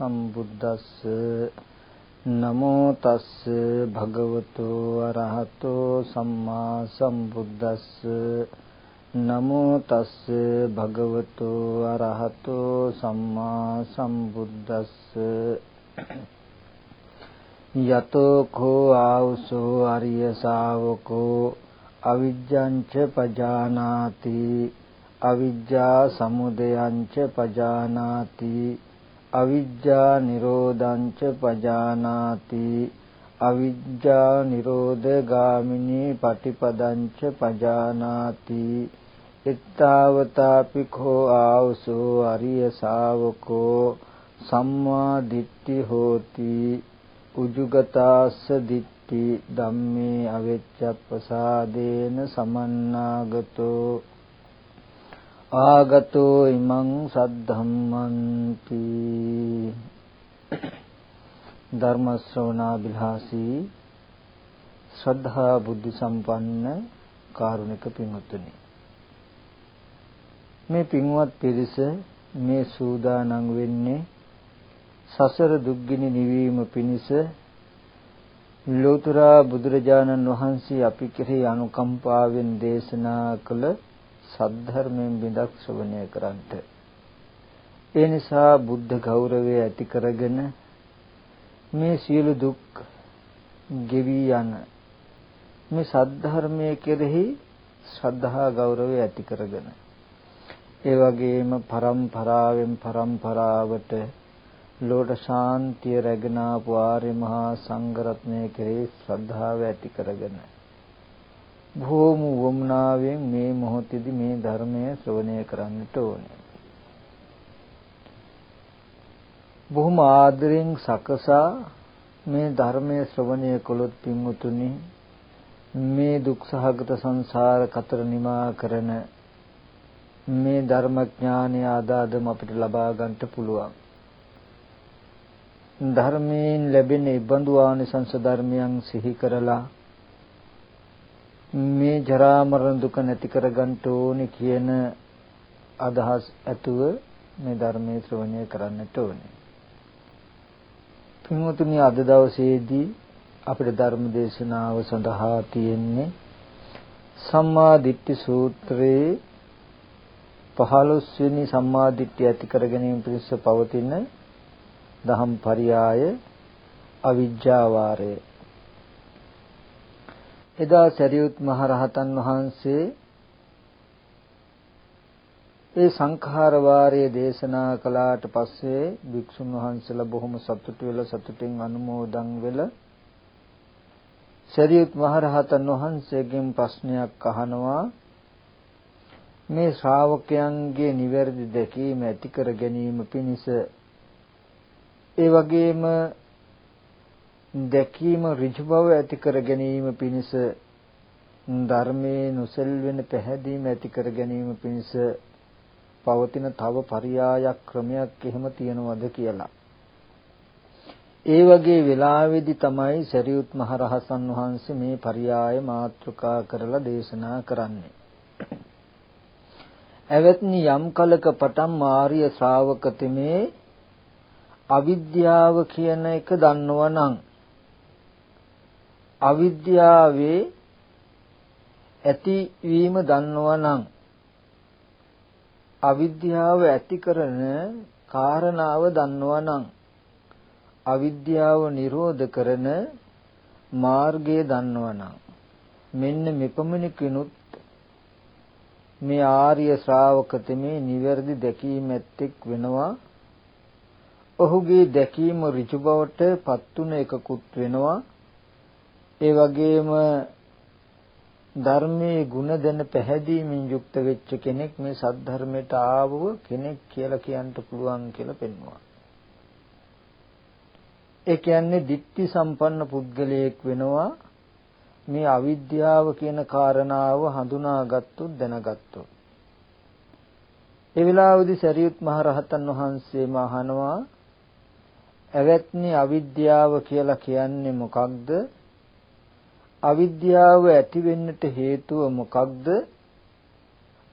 භගවතු අරහතෝ සම්මා සම්බුද්දස්ස නමෝ තස්ස භගවතු අරහතෝ සම්මා සම්බුද්දස්ස නමෝ තස්ස භගවතු අරහතෝ සම්මා සම්බුද්දස්ස යතෝ කෝ ආවසෝ අරිය ශාවකෝ අවිජ්ජං ච පජානාති අවිජ්ජා සමුදයං ච පජානාති අවිජ්ජා නිරෝධං ච පජානාති. අවිජ්ජා නිරෝධ ගාමිනී පටිපදං ච පජානාති. ittavatapi kho ආවසෝ අරිය ශාවකෝ සම්මා දිට්ඨි හෝති. උජුගතාස්ස දිට්ඨි ධම්මේ අවෙච්ඡප්පසාදේන සමන්නාගතෝ. ආගතෝ ඉමං සද්ධම්මන්ති. ධර්ම ශ්‍රවණා බිලාසී ශ්‍රද්ධා බුද්ධ සම්පන්න කාරුණික පින්වත්නි. මේ පින්වත් පිරිස මේ සූදානම් වෙන්නේ සසර දුක්ගිනි නිවීම පිණිස ලෝතර බුදුරජාණන් වහන්සේ අපි කෙරෙහි අනුකම්පාවෙන් දේශනා කළ සද්ධර්මයෙන් බිඳක් ශ්‍රවණය කරන්ට. ඒ නිසා බුද්ධ ගෞරවය ඇති කරගෙන මේ සියලු දුක් ගෙවි යන මේ සද්ධර්මයේ කෙරෙහි ශ්‍රද්ධා ගෞරවය ඇති කරගෙන. ඒ වගේම පරම්පරාවෙන් පරම්පරාවට ලෝක ශාන්තිය රැගෙන ආපු ආර්ය මහා සංඝරත්නය කෙරෙහි ශ්‍රද්ධාව ඇති කරගෙන භූම වමනාවෙන් මේ මොහොතේදී මේ ධර්මය ශ්‍රවණය කරන්නට ඕනේ. බොහොම ආදරෙන් සකසා මේ ධර්මය ශ්‍රවණය කළොත් පින්වතුනි මේ දුක්සහගත සංසාර කතර නිමා කරන මේ ධර්මඥානය ආදාදම අපිට ලබා ගන්නට පුළුවන්. ධර්මයෙන් ලැබෙන ඉබඳු ආනිසංස ධර්මයන් සිහි කරලා මේ ජරා මරණ දුක නැති කරගන්න ඕනේ කියන අදහස් ඇතුව මේ ධර්මයේ ශ්‍රවණය කරන්නට ඕනේ. පින්වතුනි අද දවසේදී අපේ ධර්ම දේශනාව සඳහා තියෙන්නේ සම්මා දිට්ඨි සූත්‍රයේ 15 වෙනි සම්මා දිට්ඨිය ඇති කර ගැනීම පිණිස පවතින දහම් පරියාය අවිජ්ජාවාරය එදා සරියුත් මහ රහතන් වහන්සේ ඒ සංඛාර වාරයේ දේශනා කළාට පස්සේ භික්ෂුන් වහන්සේලා බොහොම සතුටු වෙලා සතුටින් අනුමෝදන් වෙලා සරියුත් මහ රහතන් වහන්සේගෙන් ප්‍රශ්නයක් අහනවා. මේ ශ්‍රාවකයන්ගේ නිවැරදි දැකීම ඇති කර ගැනීම පිණිස ඒ වගේම දැකීම ඍජු බව ඇති කර ගැනීම පිණිස ධර්මයේ නොසෙල්වෙන පැහැදීම ඇති කර ගැනීම පිණිස පවතින තව පරියායක් ක්‍රමයක් එහෙම තියනවද කියලා. ඒ වගේ වෙලාවේදී තමයි සරියුත් මහ රහතන් වහන්සේ මේ පරියාය මාතෘකා කරලා දේශනා කරන්නේ. එවත්නි යම් කලක පටන් ආර්ය ශ්‍රාවක තෙමේ අවිද්‍යාව කියන එක දන්නවනම් අවිද්‍යාවේ ඇතිවීම දන්නවනම් අවිද්‍යාව ඇති කරන කාරණාව දන්නවනම් අවිද්‍යාව නිරෝධ කරන මාර්ගය දන්නවනම් මෙන්න මෙපමණ කිනුත් මේ ආර්ය ශ්‍රාවක තෙමේ නිවැරදි දැකීම ඇත්තෙක් වෙනවා ඔහුගේ දැකීම ඍජු බවට පත්තුන එකකුත් වෙනවා. ඒ වගේම ධර්මයේ ಗುಣ දැන පැහැදීමෙන් යුක්ත වෙච්ච කෙනෙක් මේ සද්ධර්මයට ආවව කෙනෙක් කියලා කියන්න පුළුවන් කියලා පෙන්වනවා. ඒ කියන්නේ ditthi සම්පන්න පුද්ගලයෙක් වෙනවා මේ අවිද්‍යාව කියන කාරණාව හඳුනාගත්තොත් දැනගත්තොත්. ඒ වෙලාවේදී සරියුත් මහ රහතන් වහන්සේම අහනවා ඇවැත්නි අවිද්‍යාව කියලා කියන්නේ මොකක්ද? අවිද්‍යාව ඇති වෙන්නට හේතුව මොකක්ද?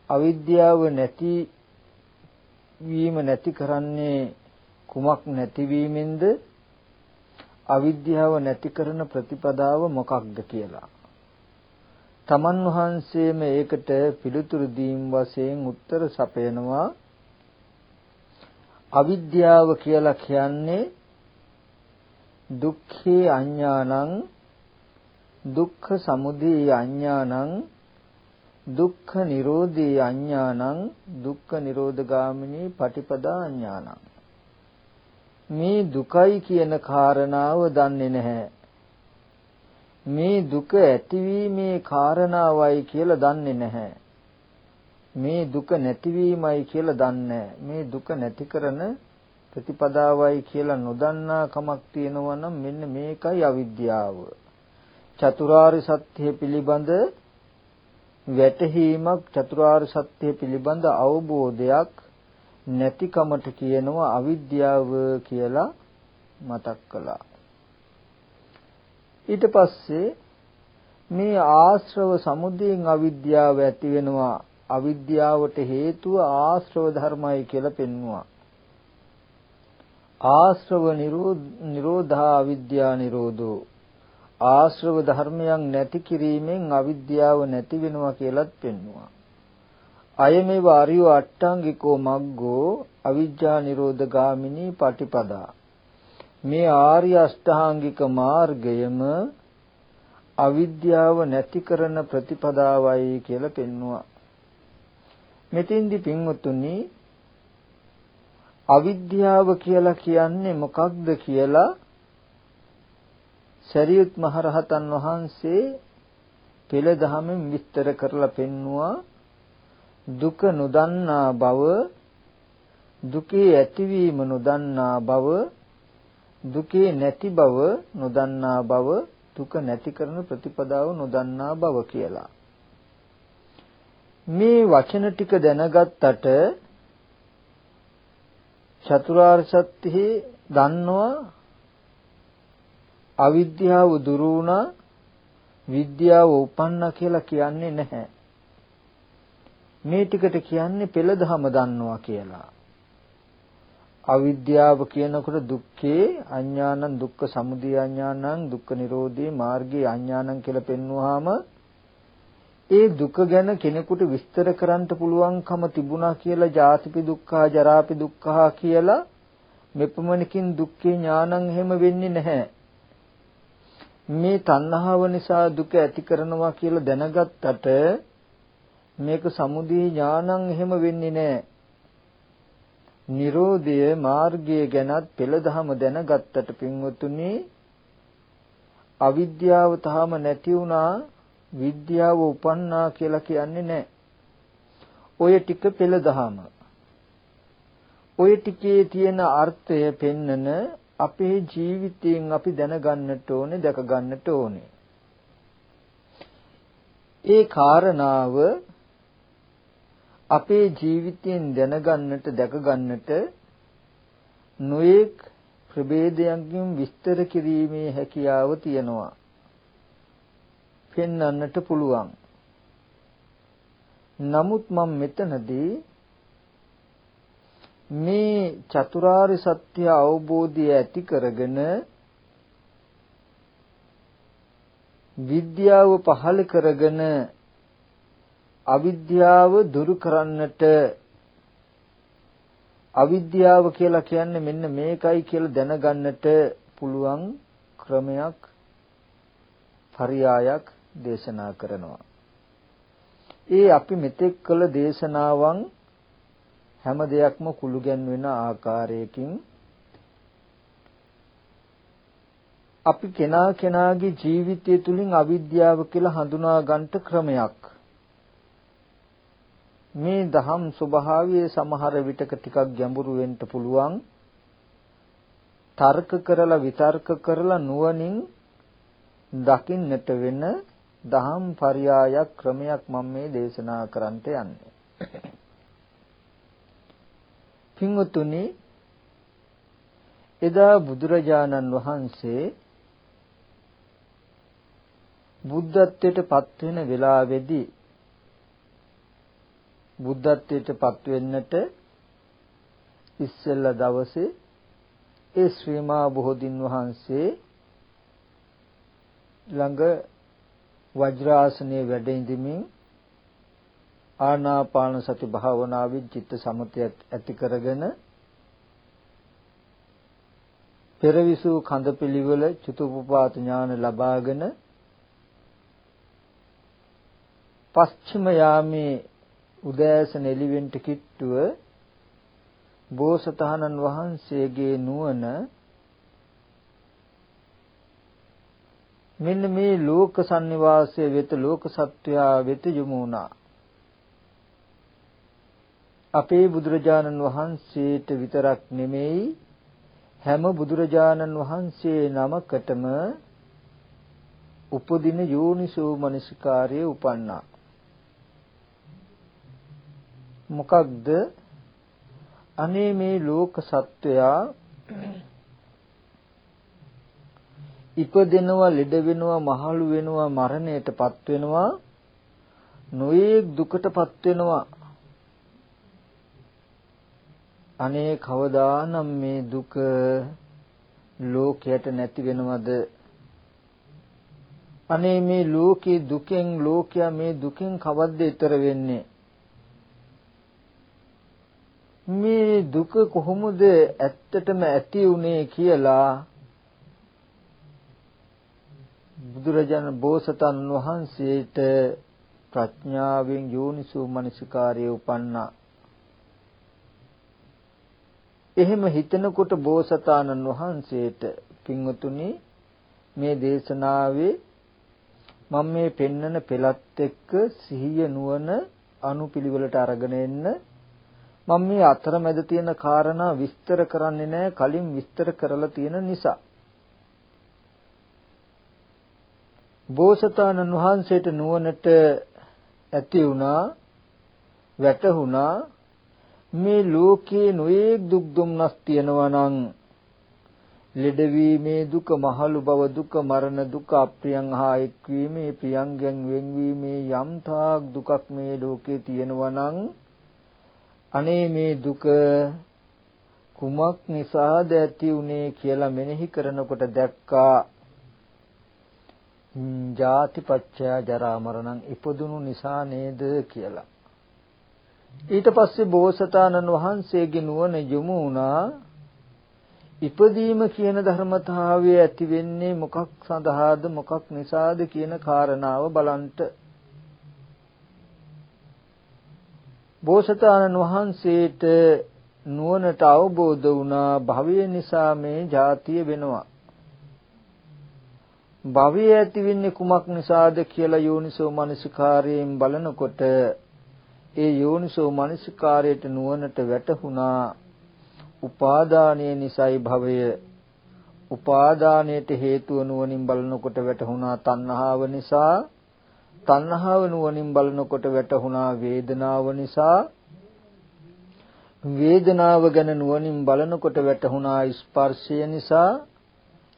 අවිද්‍යාව නැති වීම නැති කරන්නේ කුමක් නැතිවීමෙන්ද අවිද්‍යාව නැති කරන ප්‍රතිපදාව මොකක්ද කියලා. තමන් වහන්සේම ඒකට පිළිතුරු දීම් වශයෙන් උත්තර සපයනවා අවිද්‍යාව කියලා කියන්නේ දුක්ඛේ අඥානං දුක්ඛ සමුදය අඥානං දුක්ඛ නිරෝධේ අඥානං දුක්ඛ නිරෝධගාමිනී පටිපදා අඥානං මේ දුකයි කියන කාරණාව දන්නේ නැහැ. මේ දුක ඇතිවීමේ කාරණාවයි කියලා දන්නේ නැහැ. මේ දුක නැතිවීමයි කියලා දන්නේ මේ දුක නැති කරන ප්‍රතිපදාවයි කියලා නොදන්නා කමක් තියෙනවා නම් මෙන්න මේකයි අවිද්‍යාව. චතුරාර්ය සත්‍ය පිළිබඳ වැටහීමක් චතුරාර්ය සත්‍ය පිළිබඳ අවබෝධයක් නැතිකමට කියනවා අවිද්‍යාව කියලා මතක් කළා. ඊට පස්සේ මේ ආශ්‍රව සමුදයෙන් අවිද්‍යාව ඇති වෙනවා අවිද්‍යාවට හේතුව ආශ්‍රව ධර්මයි කියලා පෙන්වුවා. ආශ්‍රව නිරෝධා අවිද්‍යා නිරෝධෝ ආශ්‍රව ධර්මයන් නැති කිරීමෙන් අවිද්‍යාව නැති වෙනවා කියලත් පෙන්වුවා. අයමෙව ආර්යෝ අට්ටාංගිකෝ මග්ගෝ අවිජ්ජා නිරෝධ ගාමිනී පටිපදා මේ ආර්ය අෂ්ටාංගික මාර්ගයම අවිද්‍යාව නැති කරන ප්‍රතිපදාවයි කියලා පෙන්වුවා මෙතෙන්දි පින්වතුනි අවිද්‍යාව කියලා කියන්නේ මොකක්ද කියලා සරියුත් මහරහතන් වහන්සේ පෙළ දහමෙන් විස්තර කරලා පෙන්නවා. දුක නොදන්නා බව දුකේ ඇතිවීම නොදන්නා බව දුකේ නැති බව නොදන්නා බව දුක නැති කරන ප්‍රතිපදාව නොදන්නා බව කියලා. මේ වචන ටික දැනගත්තට චතුරාර්ය සත්‍යෙහි දන්නවා අවිද්‍යාව දුරු වුණා විද්‍යාව උපන්නා කියලා කියන්නේ නැහැ මේ ටිකට කියන්නේ පෙළ දහම දන්නවා කියලා. අවිද්‍යාව කියනකොට දුක්ඛේ අඥානං දුක්ඛ සමුදය අඥානං දුක්ඛ නිරෝධේ මාර්ගේ අඥානං කියලා පෙන්වුවාම ඒ දුක ගැන කෙනෙකුට විස්තර කරන්න පුළුවන්කම තිබුණා කියලා ජාතිපි දුක්ඛා ජරාපි දුක්ඛා කියලා මෙපමණකින් දුක්ඛේ ඥානං එහෙම වෙන්නේ නැහැ. මේ තණ්හාව නිසා දුක ඇති කරනවා කියලා දැනගත්තට මේක සමුදය ඥානං එහෙම වෙන්නේ නැහැ. Nirodha මාර්ගය ගැනත් පෙළදහම දැනගත්තට පින්වතුනි අවිද්‍යාව තාම නැති වුණා විද්‍යාව උපන්නා කියලා කියන්නේ නැහැ. ඔය ටික පෙළදහම. ඔය ටිකේ තියෙන අර්ථය පෙන්නන අපේ ජීවිතයෙන් අපි දැනගන්නට ඕනේ දැක ගන්නට ඕනේ. ඒ කාරණාව අපේ ජීවිතයෙන් දැනගන්නට දැකගන්නට නොඑක් ප්‍රභේදයන්ගෙන් විස්තර කිරීමේ හැකියාව තියෙනවා. පෙන්වන්නට පුළුවන්. නමුත් මම මෙතනදී මේ චතුරාර්ය සත්‍ය අවබෝධය ඇති කරගෙන විද්‍යාව පහළ කරගෙන අවිද්‍යාව දුරු කරන්නට අවිද්‍යාව කියලා කියන්නේ මෙන්න මේකයි කියලා දැනගන්නට පුළුවන් ක්‍රමයක් පරියායක් දේශනා කරනවා. ඒ අපි මෙතෙක් කළ දේශනාවන් හැම දෙයක්ම කුළු ගැන්වෙන ආකාරයකින් අපි කෙනා කෙනාගේ ජීවිතය තුළින් අවිද්‍යාව කියලා හඳුනා ගන්නට ක්‍රමයක්. මේ දහම් ස්වභාවය සමහර විටක ටිකක් ගැඹුරු වෙන්න පුළුවන්. තර්ක කරලා විතර්ක කරලා නුවණින් දකින්නට වෙන දහම් පරයායක් ක්‍රමයක් මම මේ දේශනා කරන්නට යන්නේ. පින්වතුනි එදා බුදුරජාණන් වහන්සේ බුද්ධත්වයට පත් වෙන වෙලාවේදී බුද්ධත්වයට පත් වෙන්නට ඉස්සෙල්ලා දවසේ ඒ ශ්‍රීමා බෝධින් වහන්සේ ළඟ වජ්‍රාසනයේ වැඩ ඉඳමින් ආනාපාන සති භාවනාවෙන් චිත්ත සමතය ඇති කරගෙන පෙරවිසු කඳපිලිවල චතුප්පපාත ඥාන ලබාගෙන පස්චිම යාමේ උදෑසන එළිවෙන්ට කිට්ටුව බෝසතාණන් වහන්සේගේ නුවණ මෙන්න මේ ලෝක සංනිවාසය වෙත ලෝක සත්වයා වෙත යොමු වුණා. අපේ බුදුරජාණන් වහන්සේට විතරක් නෙමෙයි හැම බුදුරජාණන් වහන්සේ නමකටම උපදින යෝනිසෝ මනසිකාර්යය උපන්නා. මොකක්ද අනේ මේ ලෝක සත්වයා ඉපදෙනවා ලෙඩ වෙනවා මහලු වෙනවා මරණයටපත් වෙනවා නොයේක් දුකටපත් වෙනවා අනේ කවදානම් මේ දුක ලෝකයට නැති වෙනවද? අනේ මේ ලෝකේ දුකෙන් ලෝකයා මේ දුකෙන් කවද්ද ඈතර වෙන්නේ? මේ දුක කොහොමද ඇත්තටම ඇති උනේ කියලා බුදුරජාණන් බෝසතාණන් වහන්සේට ප්‍රඥාවෙන් යෝනිසෝ මනසිකාරය උපන්නා. එහෙම හිතනකොට බෝසතාණන් වහන්සේට පින්වතුනි මේ දේශනාවේ මම මේ පෙන්නන පෙළත් එක්ක සිහිය නුවණ අනුපිළිවෙලට අරගෙන එන්න. මම මේ අතරමැද තියෙන කාරණා විස්තර කරන්නේ නැහැ කලින් විස්තර කරලා තියෙන නිසා. බෝසතාණන් වහන්සේට නුවණට ඇති වුණා වැටහුණා මේ ලෝකේ නොයේක් දුක් දුම්නස් තියනවා නම් ලෙඩවීමේ දුක මහලු බව දුක මරණ දුක අප්‍රියං හා එක්වීමේ ප්‍රියංගෙන් වෙන්වීමේ යම් තාක් දුකක් මේ ලෝකේ තියෙනවා නම් අනේ මේ දුක කුමක් නිසාද ඇති උනේ කියලා මෙනෙහි කරනකොට දැක්කා. ජාතිපච්චය ජරා මරණං ඉපදුණු නිසා නේද කියලා. ඊට පස්සේ බෝසතාණන් වහන්සේගේ නුවණ යොමු වුණා. ඉපදීම කියන ධර්මතාවය ඇති වෙන්නේ මොකක් සඳහාද මොකක් නිසාද කියන කාරණාව බලන්ට. බෝසතාණන් වහන්සේට නුවණට අවබෝධ වුණා. භවය නිසා මේ ජාතිය වෙනවා. භවය ඇති වෙන්නේ කුමක් නිසාද කියලා යෝනිසෝ මනසිකාරයෙන් බලනකොට ඒ යෝනිසෝ මනසිකාරයට නුවණට වැටහුණා. උපාදානයේ නිසයි භවය. උපාදානයට හේතුව නුවණින් බලනකොට වැටහුණා තණ්හාව නිසා. තණ්හාව නුවණින් බලනකොට වැටහුණා වේදනාව නිසා. වේදනාව ගැන නුවණින් බලනකොට වැටහුණා ස්පර්ශය නිසා.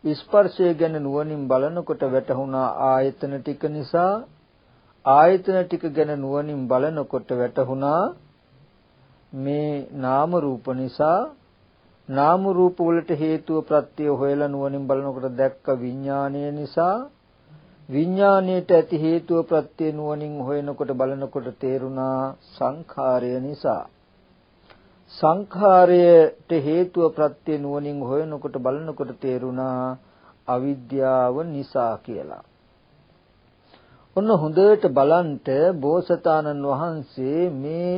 ස්පර්ශය ගැන නුවණින් බලනකොට වැටහුණා ආයතන ටික නිසා. ආයතන ටික ගැන නුවණින් බලනකොට වැටහුණා මේ නාම රූප නිසා. නාම රූප වලට හේතුව ප්‍රත්‍ය හොයලා නුවණින් බලනකොට දැක්ක විඥානය නිසා. විඥාණයට ඇති හේතුව ප්‍රත්‍ය නුවණින් හොයනකොට බලනකොට තේරුණා සංඛාරය නිසා. සංඛාරයට හේතුව ප්‍රත්‍ය නුවණින් හොයනකොට බලනකොට තේරුණා අවිද්‍යාව නිසා කියලා. ඔන්න හොඳට බලන්ට බෝසතාණන් වහන්සේ මේ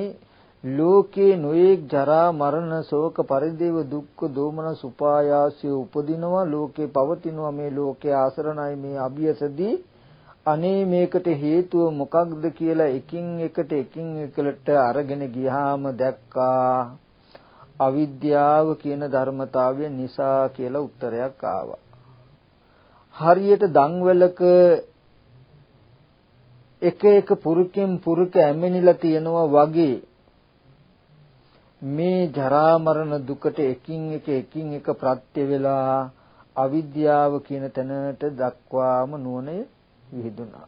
ලෝකේ නොයේක් ජරා මරණ ශෝක පරිදේව දුක්ඛ දෝමන සුපායාසය උපදිනවා ලෝකේ පවතිනවා මේ ලෝකේ ආසරණයි මේ අභියසදී. අනේ මේකට හේතුව මොකක්ද කියලා එකින් එකට එකින් එකට අරගෙන ගියාම දැක්කා. අවිද්‍යාව කියන ධර්මතාවය නිසා කියලා උත්තරයක් ආවා. හරියට දන්වැලක එක එක පුරුකෙන් පුරුක ඇමිනිලා තියෙනවා වගේ. මේ ජරා මරණ දුකට එකින් එක එකින් එක ප්‍රත්‍ය වෙලා අවිද්‍යාව කියන තැනට දක්වාම නුවණ විහිදුණා.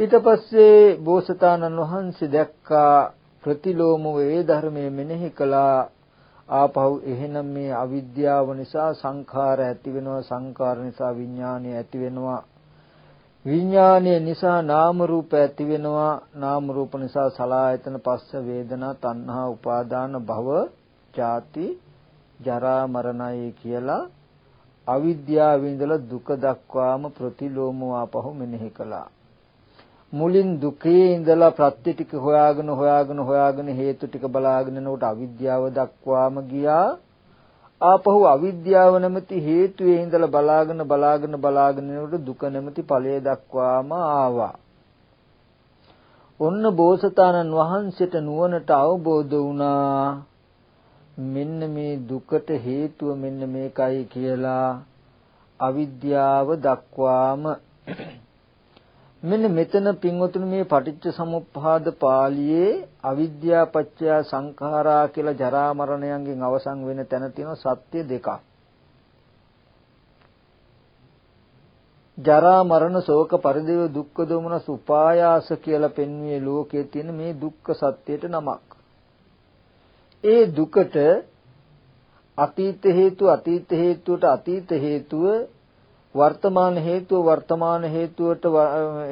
ඊට පස්සේ බෝසතාණන් වහන්සේ දැක්කා ප්‍රතිලෝම වේ ධර්මයේ මෙනෙහි කළා. ආපහු එහෙනම් මේ අවිද්‍යාව නිසා සංඛාර ඇති වෙනවා සංඛාර නිසා විඥානය ඇති වෙනවා. විඥානය නිසා නාම රූප ඇති වෙනවා. නාම රූප නිසා සලආයතන පස්ස වේදනා තණ්හා උපාදාන භව ජාති ජරා මරණයි කියලා අවිද්‍යාවේ ඉඳලා දුක දක්වාම ප්‍රතිලෝම ආපහු මෙනෙහි කළා. මුලින් දුකේ ඉඳලා ප්‍රත්‍ය ටික හොයාගෙන හොයාගෙන හොයාගෙන හේතු ටික බලාගෙන යනකොට අවිද්‍යාව දක්වාම ගියා. ආපහු අවිද්‍යාව නැමැති හේතුවේ ඉඳලා බලාගෙන බලාගෙන බලාගෙන යනකොට දුක නැමැති ඵලය දක්වාම ආවා. ඔන්න බෝසතාණන් වහන්සේට නුවණට අවබෝධ වුණා. මෙන්න මේ දුකට හේතුව මෙන්න මේකයි කියලා අවිද්‍යාව දක්වාම මෙන්න මෙතන පින්වතුනි මේ පටිච්ච සමුප්පාද පාළියේ අවිද්‍යා පත්‍ය සංඛාරා කියලා ජරා මරණයන්ගෙන් අවසන් වෙන තැන තියෙන සත්‍ය දෙකක්. ජරා මරණ ශෝක පරිදේව දුක්ඛ දෝමන සුපායාස කියලා පෙන්වුවේ ලෝකයේ තියෙන මේ දුක්ඛ සත්‍යයට නමක්. ඒ දුකට අතීත හේතු අතීත හේතුවට අතීත හේතුව වර්තමාන හේතුව වර්තමාන හේතුවට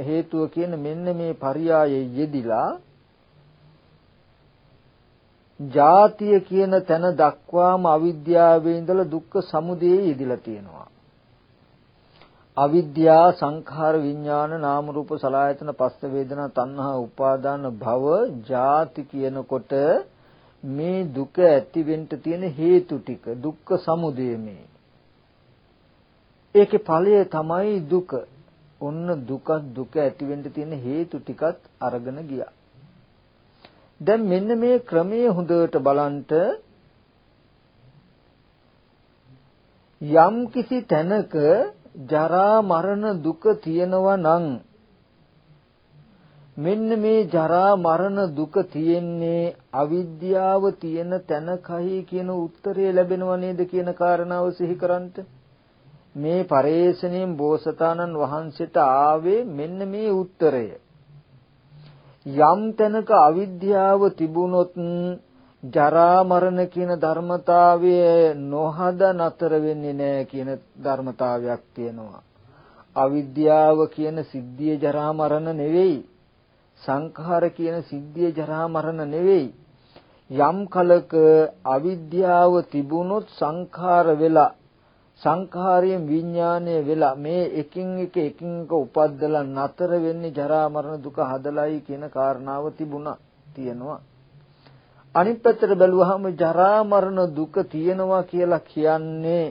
හේතුව කියන මෙන්න මේ පරියායේ යෙදිලා ජාතිය කියන තැන දක්වාම අවිද්‍යාවේ ඉඳලා දුක්ඛ සමුදයේ යෙදිලා තියෙනවා. අවිද්‍යා සංඛාර විඥාන නාම රූප සලආයතන පස්ස වේදනා තණ්හා උපාදාන භව ජාති කියනකොට මේ දුක ඇතිවෙන්න තියෙන හේතු ටික දුක්ඛ සමුදය මේ ඒකේ ඵලය තමයි දුක. ඔන්න දුක දුක ඇති වෙන්න තියෙන හේතු ටිකත් අරගෙන ගියා. දැන් මෙන්න මේ ක්‍රමයේ හොඳට බලන්ට යම් කිසි තැනක ජරා මරණ දුක තියෙනවා නම් මෙන්න මේ ජරා මරණ දුක තියෙන්නේ අවිද්‍යාව තියෙන තැනකයි කියන උත්තරය ලැබෙනව නේද කියන කාරණාව සිහි කරන්ට මේ පරේෂණයෙන් බෝසතාණන් වහන්සේට ආවේ මෙන්න මේ උත්තරය. යම් තැනක අවිද්‍යාව තිබුණොත් ජරා මරණ කියන ධර්මතාවය නොහද නතර වෙන්නේ නැහැ කියන ධර්මතාවයක් තියෙනවා. අවිද්‍යාව කියන සිද්ධිය ජරා මරණ නෙවෙයි. සංඛාර කියන සිද්ධිය ජරා මරණ නෙවෙයි. යම් කලක අවිද්‍යාව තිබුණොත් සංඛාර වෙලා සංඛාරයෙන් විඥානය වෙලා මේ එකින් එක එකින් එක උපද්දලා නතර වෙන්නේ ජරා මරණ දුක හදලයි කියන කාරණාව තිබුණා තියෙනවා. අනිත් පැත්තට බැලුවහම ජරා මරණ දුක තියෙනවා කියලා කියන්නේ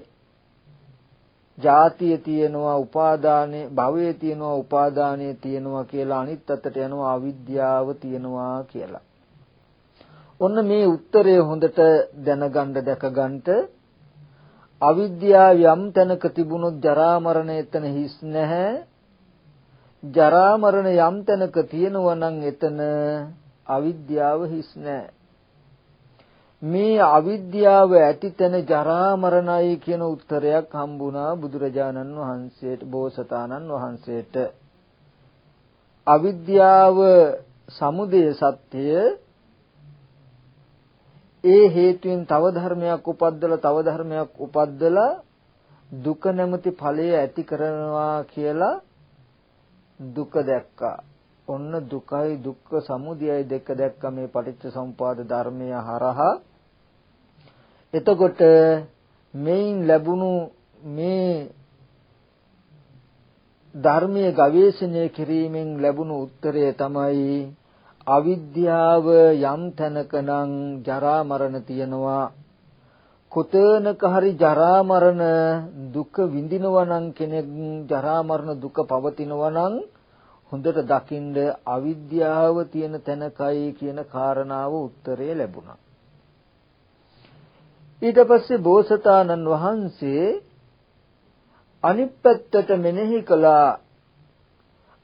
ජාතිය තියෙනවා උපාදානේ භවයේ තියෙනවා උපාදානේ තියෙනවා කියලා අනිත් පැත්තට යනවා අවිද්‍යාව තියෙනවා කියලා. ඔන්න මේ උත්තරය හොඳට දැනගන්න දැකගන්න අවිද්‍යාව යම් තැනක තිබුණොත් ජරා මරණ එතන හිස් නැහැ. ජරා මරණ යම් තැනක තියෙනවා නම් එතන අවිද්‍යාව හිස් නැහැ. මේ අවිද්‍යාව ඇති තැන ජරා මරණයි කියන උත්තරයක් හම්බුණා බුදුරජාණන් වහන්සේට බෝසතාණන් වහන්සේට. අවිද්‍යාව සමුදය සත්‍යය ඒ හේතුවෙන් තව ධර්මයක් උපද්දලා තව ධර්මයක් උපද්දලා දුක නැමැති ඵලය ඇති කරනවා කියලා දුක දැක්කා. ඔන්න දුකයි දුක්ඛ සමුදයයි දෙක දැක්ක මේ පටිච්ච සමුපාද ධර්මය හරහා එතකොට මේන් ලැබුණු මේ ධර්මයේ ගවේෂණය කිරීමෙන් ලැබුණු උත්තරය තමයි අවිද්‍යාව යම් තැනකනම් ජරා මරණ තියනවා. කොතනක හරි ජරා මරණ දුක විඳිනවා නම් කෙනෙක් ජරා මරණ දුක පවතිනවා නම් හොඳට දකින්ද අවිද්‍යාව තියෙන තැනකයි කියන කාරණාව උත්තරේ ලැබුණා. ඊට පස්සේ බෝසතාණන් වහන්සේ අනිත් පැත්තට මෙනෙහි කළා.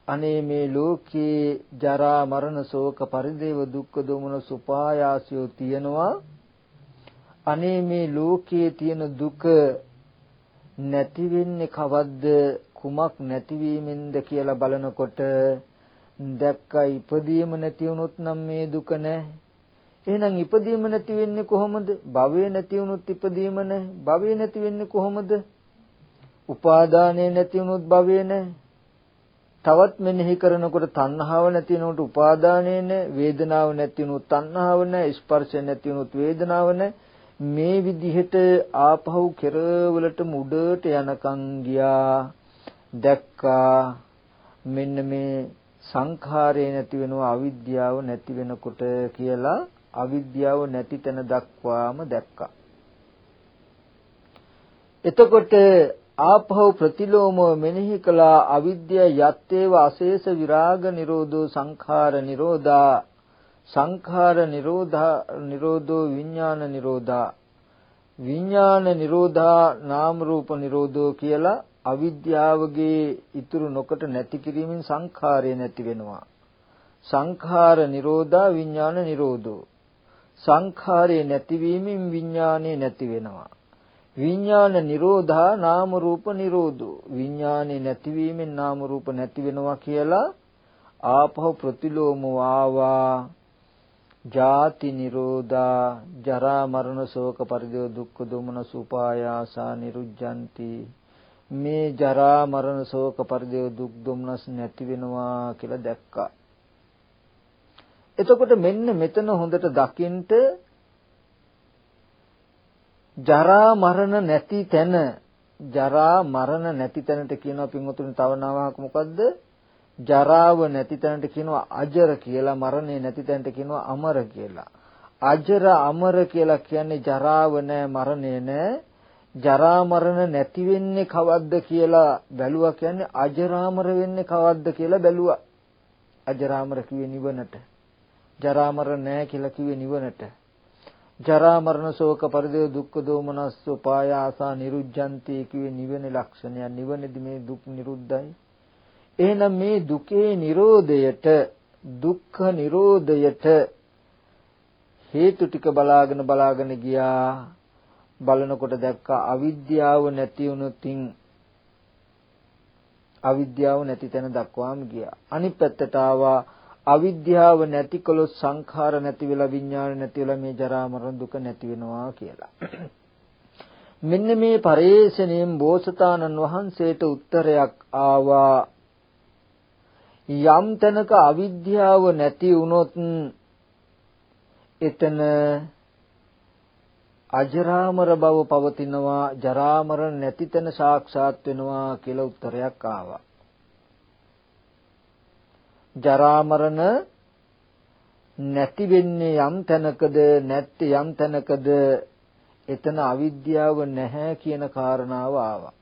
අනේ මේ ලෝකේ ජරා මරණ ශෝක පරිදේව දුක්ඛ දෝමන සුපායාසයෝ තියෙනවා අනේ මේ ලෝකයේ තියෙන දුක නැති වෙන්නේ කවද්ද කුමක් නැතිවීමෙන්ද කියලා බලනකොට දැක්කා ඉපදීම නැති වුණොත් නම් මේ දුක නැහැ එහෙනම් ඉපදීම නැති වෙන්නේ කොහොමද? භවය නැති වුණොත් ඉපදීම නැහැ. භවය නැති වෙන්නේ කොහොමද? උපාදානය නැති වුණොත් භවය නැහැ. තවත් මෙනෙහි කරනකොට තණ්හාව නැති වෙනකොට උපාදානය නැහැ. වේදනාව නැති වුණොත් තණ්හාව නැහැ. ස්පර්ශය නැති වුණොත් වේදනාව නැහැ. මේ විදිහට ආපහු කෙරවලට මුඩට යනකම් ගියා. දැක්කා මෙන්න මේ සංඛාරය නැති වෙනවා අවිද්‍යාව නැති වෙනකොට කියලා අවිද්‍යාව නැති තැන දක්වාම දැක්කා. එතකොට ආපහු ප්‍රතිලෝමව මෙනෙහි කළා අවිද්‍යාව යත්තේව අශේෂ විරාග නිරෝධෝ සංඛාර නිරෝධා සංඛාර නිරෝධා නිරෝධෝ විඥාන නිරෝධා විඥාන නිරෝධා නාම රූප නිරෝධෝ කියලා අවිද්‍යාවගේ ඉතුරු නොකොට නැති කිරීමෙන් සංඛාරය නැති වෙනවා සංඛාර නිරෝධා විඥාන නිරෝධෝ සංඛාරයේ නැතිවීමෙන් විඥානේ නැති වෙනවා. විඥාන නිරෝධා නාම රූප නිරෝධෝ. විඥානේ නැතිවීමෙන් නාම රූප නැති වෙනවා කියලා ආපහු ප්‍රතිලෝම ආවා. ජාති නිරෝධා ජරා මරණ ශෝක පරිදේ දුක්ඛ දොමන සුපායාසා නිරුජ්ජಂತಿ. මේ ජරා මරණ ශෝක පරිදේ දුක් දුම්නස් නැති වෙනවා කියලා දැක්කා. එතකොට මෙන්න මෙතන හොඳට දකින්ට ජරා මරණ නැති තැන ජරා මරණ නැති තැනට කියනවා පින්වතුනි තව නමක් මොකද්ද? ජරාව නැති තැනට කියනවා අජර කියලා මරණය නැති තැනට කියනවා අමර කියලා. අජර අමර කියලා කියන්නේ ජරාව නැ මරණය නැ. ජරා මරණ නැති වෙන්නේ කවද්ද කියලා බැලුවා කියන්නේ අජරාමර වෙන්නේ කවද්ද කියලා බැලුවා. අජරාමර කියේ නිවනට. ජරා මරණ නැහැ කියලා කිව්වේ නිවනට. ජරා මරණ ශෝක පරිදේ දුක්ඛ දෝමනස්ස උපායාසා නිරුද්ධಂತಿ කිව්වේ නිවනේ ලක්ෂණය. නිවනේදී මේ දුක් නිරුද්ධයි. එහෙනම් මේ දුකේ නිරෝධයට දුක්ඛ නිරෝධයට හේතු ටික බලාගෙන බලාගෙන ගියා බලනකොට දැක්කා අවිද්‍යාව නැති වුණොතින් අවිද්‍යාව නැති තැන දක්වාම ගියා අනිත් පැත්තට ආවා අවිද්‍යාව නැති කළොත් සංඛාර නැති වෙලා විඥාන නැති වෙලා මේ ජරා මරණ දුක නැති වෙනවා කියලා. මෙන්න මේ පරේෂණයෙන් බෝසතාණන් වහන්සේට උත්තරයක් ආවා යම් තැනක අවිද්‍යාව නැති වුණොත් එතන අජරාමර බව පවතිනවා ජරා මරණ නැති තැන සාක්ෂාත් වෙනවා කියලා උත්තරයක් ආවා ජරා මරණ නැති වෙන්නේ යම් තැනකද නැත්තේ යම් තැනකද එතන අවිද්‍යාව නැහැ කියන කාරණාව ආවා.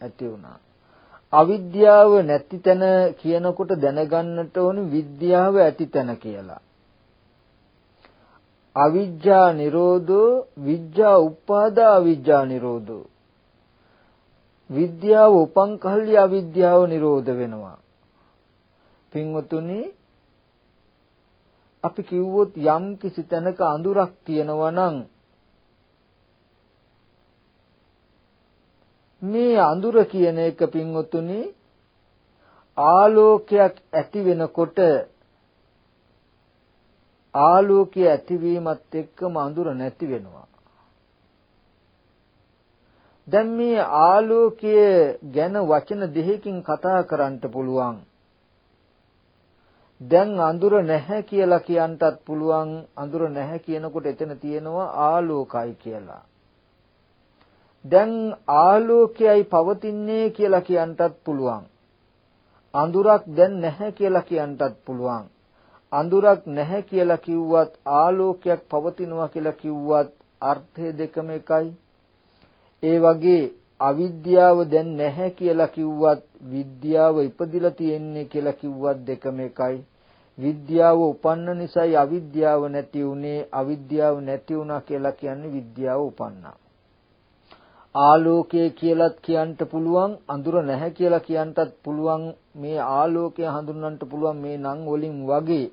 ඇති වුණා. අවිද්‍යාව නැති තැන කියනකොට දැනගන්නට ඕනි විද්‍යාව ඇති තැන කියලා. අවිජ්ජා නිරෝධෝ විජ්ජා උපාදා අවිජ්ජා නිරෝධෝ. විද්‍යාව උපං කල්ලි අවිද්‍යාව නිරෝධ වෙනවා. පින්වතුනි අපි කිව්වොත් යම් කිසි තැනක අඳුරක් තියෙනවා නම් මේ අඳුර කියන එක පින්වතුනි ආලෝකයක් ඇති වෙනකොට ආලෝකය ඇතිවීමත් එක්කම අඳුර නැති වෙනවා. දැන් මේ ආලෝකය ගැන වචන දෙකකින් කතා කරන්න පුළුවන්. දැන් අඳුර නැහැ කියලා කියන්නටත් පුළුවන් අඳුර නැහැ කියනකොට එතන තියෙනවා ආලෝකයි කියලා. දැන් ආලෝකයයි පවතින්නේ කියලා කියන්නටත් පුළුවන්. අඳුරක් දැන් නැහැ කියලා කියන්නටත් පුළුවන්. අඳුරක් නැහැ කියලා කිව්වත් ආලෝකයක් පවතිනවා කියලා කිව්වත් අර්ථය දෙකම එකයි. ඒ වගේ අවිද්‍යාව දැන් නැහැ කියලා කිව්වත් විද්‍යාව ඉපදිලා තියෙන්නේ කියලා කිව්වත් දෙකම එකයි. විද්‍යාව උපන්න නිසායි අවිද්‍යාව නැති උනේ අවිද්‍යාව නැති වුණා කියලා කියන්නේ විද්‍යාව උපන්නා. ආලෝකය කියලත් කියන්න පුළුවන් අඳුර නැහැ කියලා කියන්නත් පුළුවන් මේ ආලෝකය හඳුන්වන්නත් පුළුවන් මේ නම් වලින් වගේ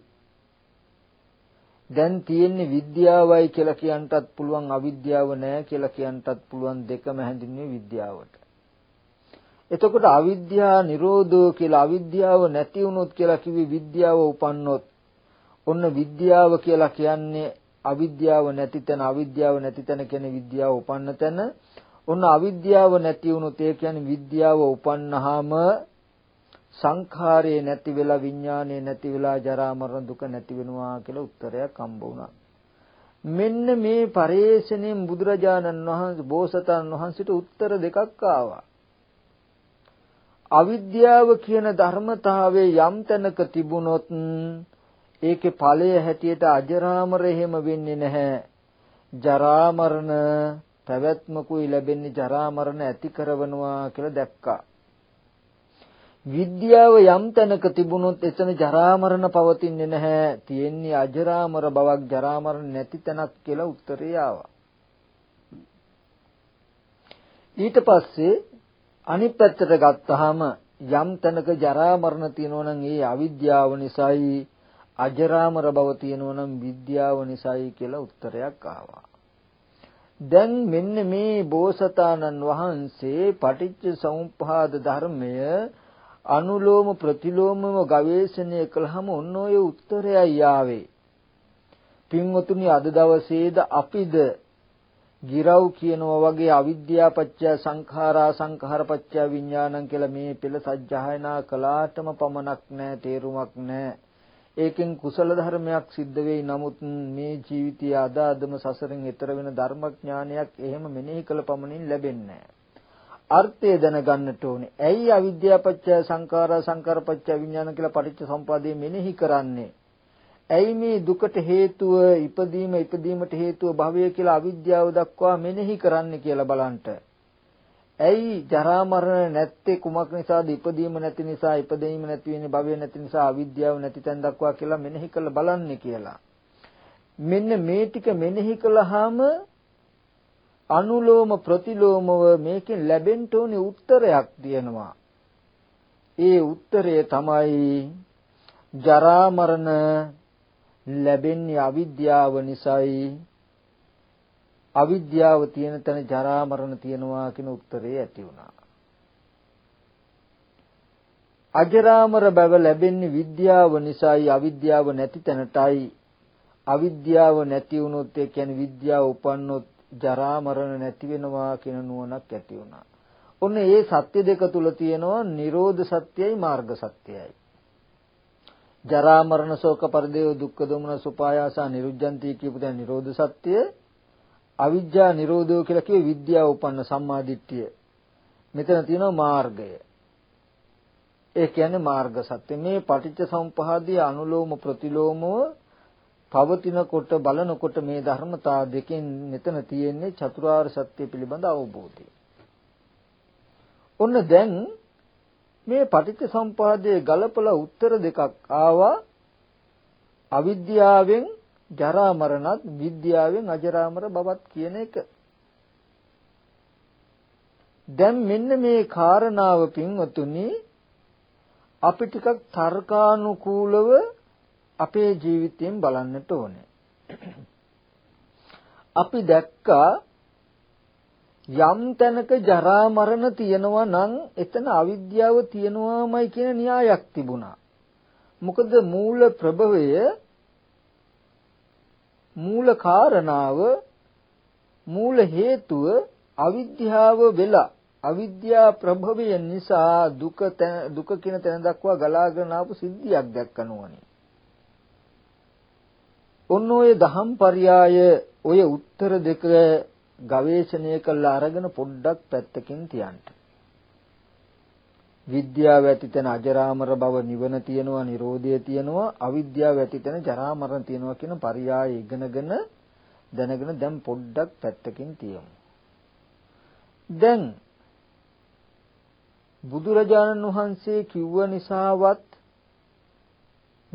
දැන් තියෙන්නේ විද්‍යාවයි කියලා කියන්නත් පුළුවන් අවිද්‍යාව නැහැ කියලා කියන්නත් පුළුවන් දෙකම හැඳින්වෙන්නේ විද්‍යාවට. එතකොට අවිද්‍යා නිරෝධෝ කියලා අවිද්‍යාව නැති වුණොත් කියලා කිව්වේ විද්‍යාව උපන්නොත් ඔන්න විද්‍යාව කියලා කියන්නේ අවිද්‍යාව නැති තැන අවිද්‍යාව නැති තැන කියන්නේ විද්‍යාව උපන්න තැන. ඔන්න අවිද්‍යාව නැති වුණොත් ඒ කියන්නේ විද්‍යාව උපන්නාම සංඛාරයේ නැති වෙලා විඥානයේ නැති වෙලා ජරා මරණ දුක නැති වෙනවා කියලා උත්තරයක් හම්බ වුණා. මෙන්න මේ පරේෂණයෙන් බුදුරජාණන් වහන්සේ බෝසතාණන් වහන්සේට උත්තර දෙකක් ආවා. අවිද්‍යාව කියන ධර්මතාවයේ යම් තැනක තිබුණොත් ඒකේ ඵලය හැටියට අජරාමර එහෙම වෙන්නේ නැහැ. ජරා මරණ පැවැත්මකුයි ලැබෙන්නේ ජරා මරණ ඇති කරවනවා කියලා දැක්කා. විද්‍යාව යම් තැනක තිබුණොත් එතන ජරා මරණ පවතින්නේ නැහැ. තියෙන්නේ අජරාමර බවක් ජරා මරණ නැති තැනක් කියලා උත්තරය ආවා. ඊට පස්සේ අනිත් පැත්තට ගත්තාම යම් තැනක ජරා මරණ තියෙනවා නම් ඒ අවිද්‍යාව නිසායි අජරාමර බව තියෙනවා නම් විද්‍යාව නිසායි කියලා උත්තරයක් ආවා. දැන් මෙන්න මේ බෝසතාණන් වහන්සේ පටිච්ච සමුප්පාද ධර්මය අනුලෝම ප්‍රතිලෝමව ගවේෂණය කළාම ඔන්න ඔය උත්තරයයි ආවේ. පින්වතුනි අද දවසේද අපිද ගිරව් කියනවා වගේ අවිද්‍යා පත්‍ය සංඛාරා සංඛාර පත්‍ය විඥානං කියලා මේ පෙළ සජ්ජායනා කළාටම පමණක් නැහැ තේරුමක් නැහැ. ඒකෙන් කුසල ධර්මයක් සිද්ධ වෙයි නමුත් මේ ජීවිතය අද අදම සසරෙන් එතර වෙන ධර්මඥානයක් එහෙම මෙනෙහි කළ පමණින් ලැබෙන්නේ නැහැ. අර්ථය දැනගන්නට ඕනේ. ඇයි අවිද්‍යාපච්චය සංඛාරා සංකාරපච්චය විඥාන කියලා පටිච්ච සම්පදායේ මෙනෙහි කරන්නේ? ඇයි මේ දුකට හේතුව ඉපදීම ඉපදීමට හේතුව භවය කියලා අවිද්‍යාව දක්වා මෙනෙහි කරන්නේ කියලා බලන්න. ඇයි ජරා මරණ නැත්තේ කුමක් නිසාද ඉපදීම නැති නිසා ඉපදීම නැති වෙන්නේ භවය නැති නිසා අවිද්‍යාව නැති තැන් දක්වා කියලා මෙනෙහි කරලා බලන්නේ කියලා. මෙන්න මේ ටික මෙනෙහි කළාම අනුලෝම ප්‍රතිලෝමව මේකෙන් ලැබෙන්න ඕනේ උත්තරයක් තියෙනවා. ඒ උත්තරය තමයි ජරා මරණ ලැබෙන්නේ අවිද්‍යාව නිසායි අවිද්‍යාව තියෙන තැන ජරා මරණ තියෙනවා කියන උත්තරේ ඇති වුණා. අජරාමර බව ලැබෙන්නේ විද්‍යාව නිසායි අවිද්‍යාව නැති තැනටයි අවිද්‍යාව නැති වුණොත් ඒ කියන්නේ විද්‍යාව උපන්නොත් ජරා මරණ නැති වෙනවා කියන නුවණක් ඇති වුණා. ඔන්න ඒ සත්‍ය දෙක තුල තියෙනවා නිරෝධ සත්‍යයි මාර්ග සත්‍යයි. ජරා මරණ ශෝක පරිදේව දුක්ඛ දොමන සුපායාසා නිරුද්ධಂತಿ කියපු දැන් නිරෝධ සත්‍ය අවිජ්ජා නිරෝධෝ කියලා කියේ විද්‍යාව උපන්න සම්මාදිට්ඨිය. මෙතන තියෙනවා මාර්ගය. ඒ කියන්නේ මාර්ග සත්‍ය. මේ පටිච්ච සමුප්පාදයේ අනුලෝම ප්‍රතිලෝමව පවතිනකොට බලනකොට මේ ධර්මතා දෙකෙන් මෙතන තියෙන්නේ චතුරාර්ය සත්‍ය පිළිබඳ අවබෝධය. ඔන්න දැන් මේ පටිච්ච සම්පදායේ ගලපලා උත්තර දෙකක් ආවා අවිද්‍යාවෙන් ජරා මරණත් විද්‍යාවෙන් අජරාමර බවත් කියන එක. දැන් මෙන්න මේ කාරණාව පින්වතුනි අපි ටිකක් තර්කානුකූලව අපේ ජීවිතයෙන් බලන්නට ඕනේ. අපි දැක්කා යම් තැනක ජරා මරණ තියෙනවා නම් එතන අවිද්‍යාව තියෙනවාමයි කියන න්‍යායක් තිබුණා. මොකද මූල ප්‍රභවය මූල කාරණාව මූල හේතුව අවිද්‍යාව වෙලා අවිද්‍යා ප්‍රභවය නිසා දුක දුක කියන තැන දක්වා ගලාගෙන ආපු සිද්ධියක් දැක්කනෝනේ. ඔන්න ඔය දහම් පරයය ඔය උත්තර දෙක ගවේෂණය කරලා අරගෙන පොඩ්ඩක් පැත්තකින් තියන්න. විද්‍යාව ඇතිතන අජරාමර බව නිවන තියෙනවා නිරෝධය තියෙනවා අවිද්‍යාව ඇතිතන ජරා මරණ තියෙනවා කියන පරයය ඉගෙනගෙන දැනගෙන දැන් පොඩ්ඩක් පැත්තකින් තියමු. දැන් බුදුරජාණන් වහන්සේ කිව්ව නිසාවත්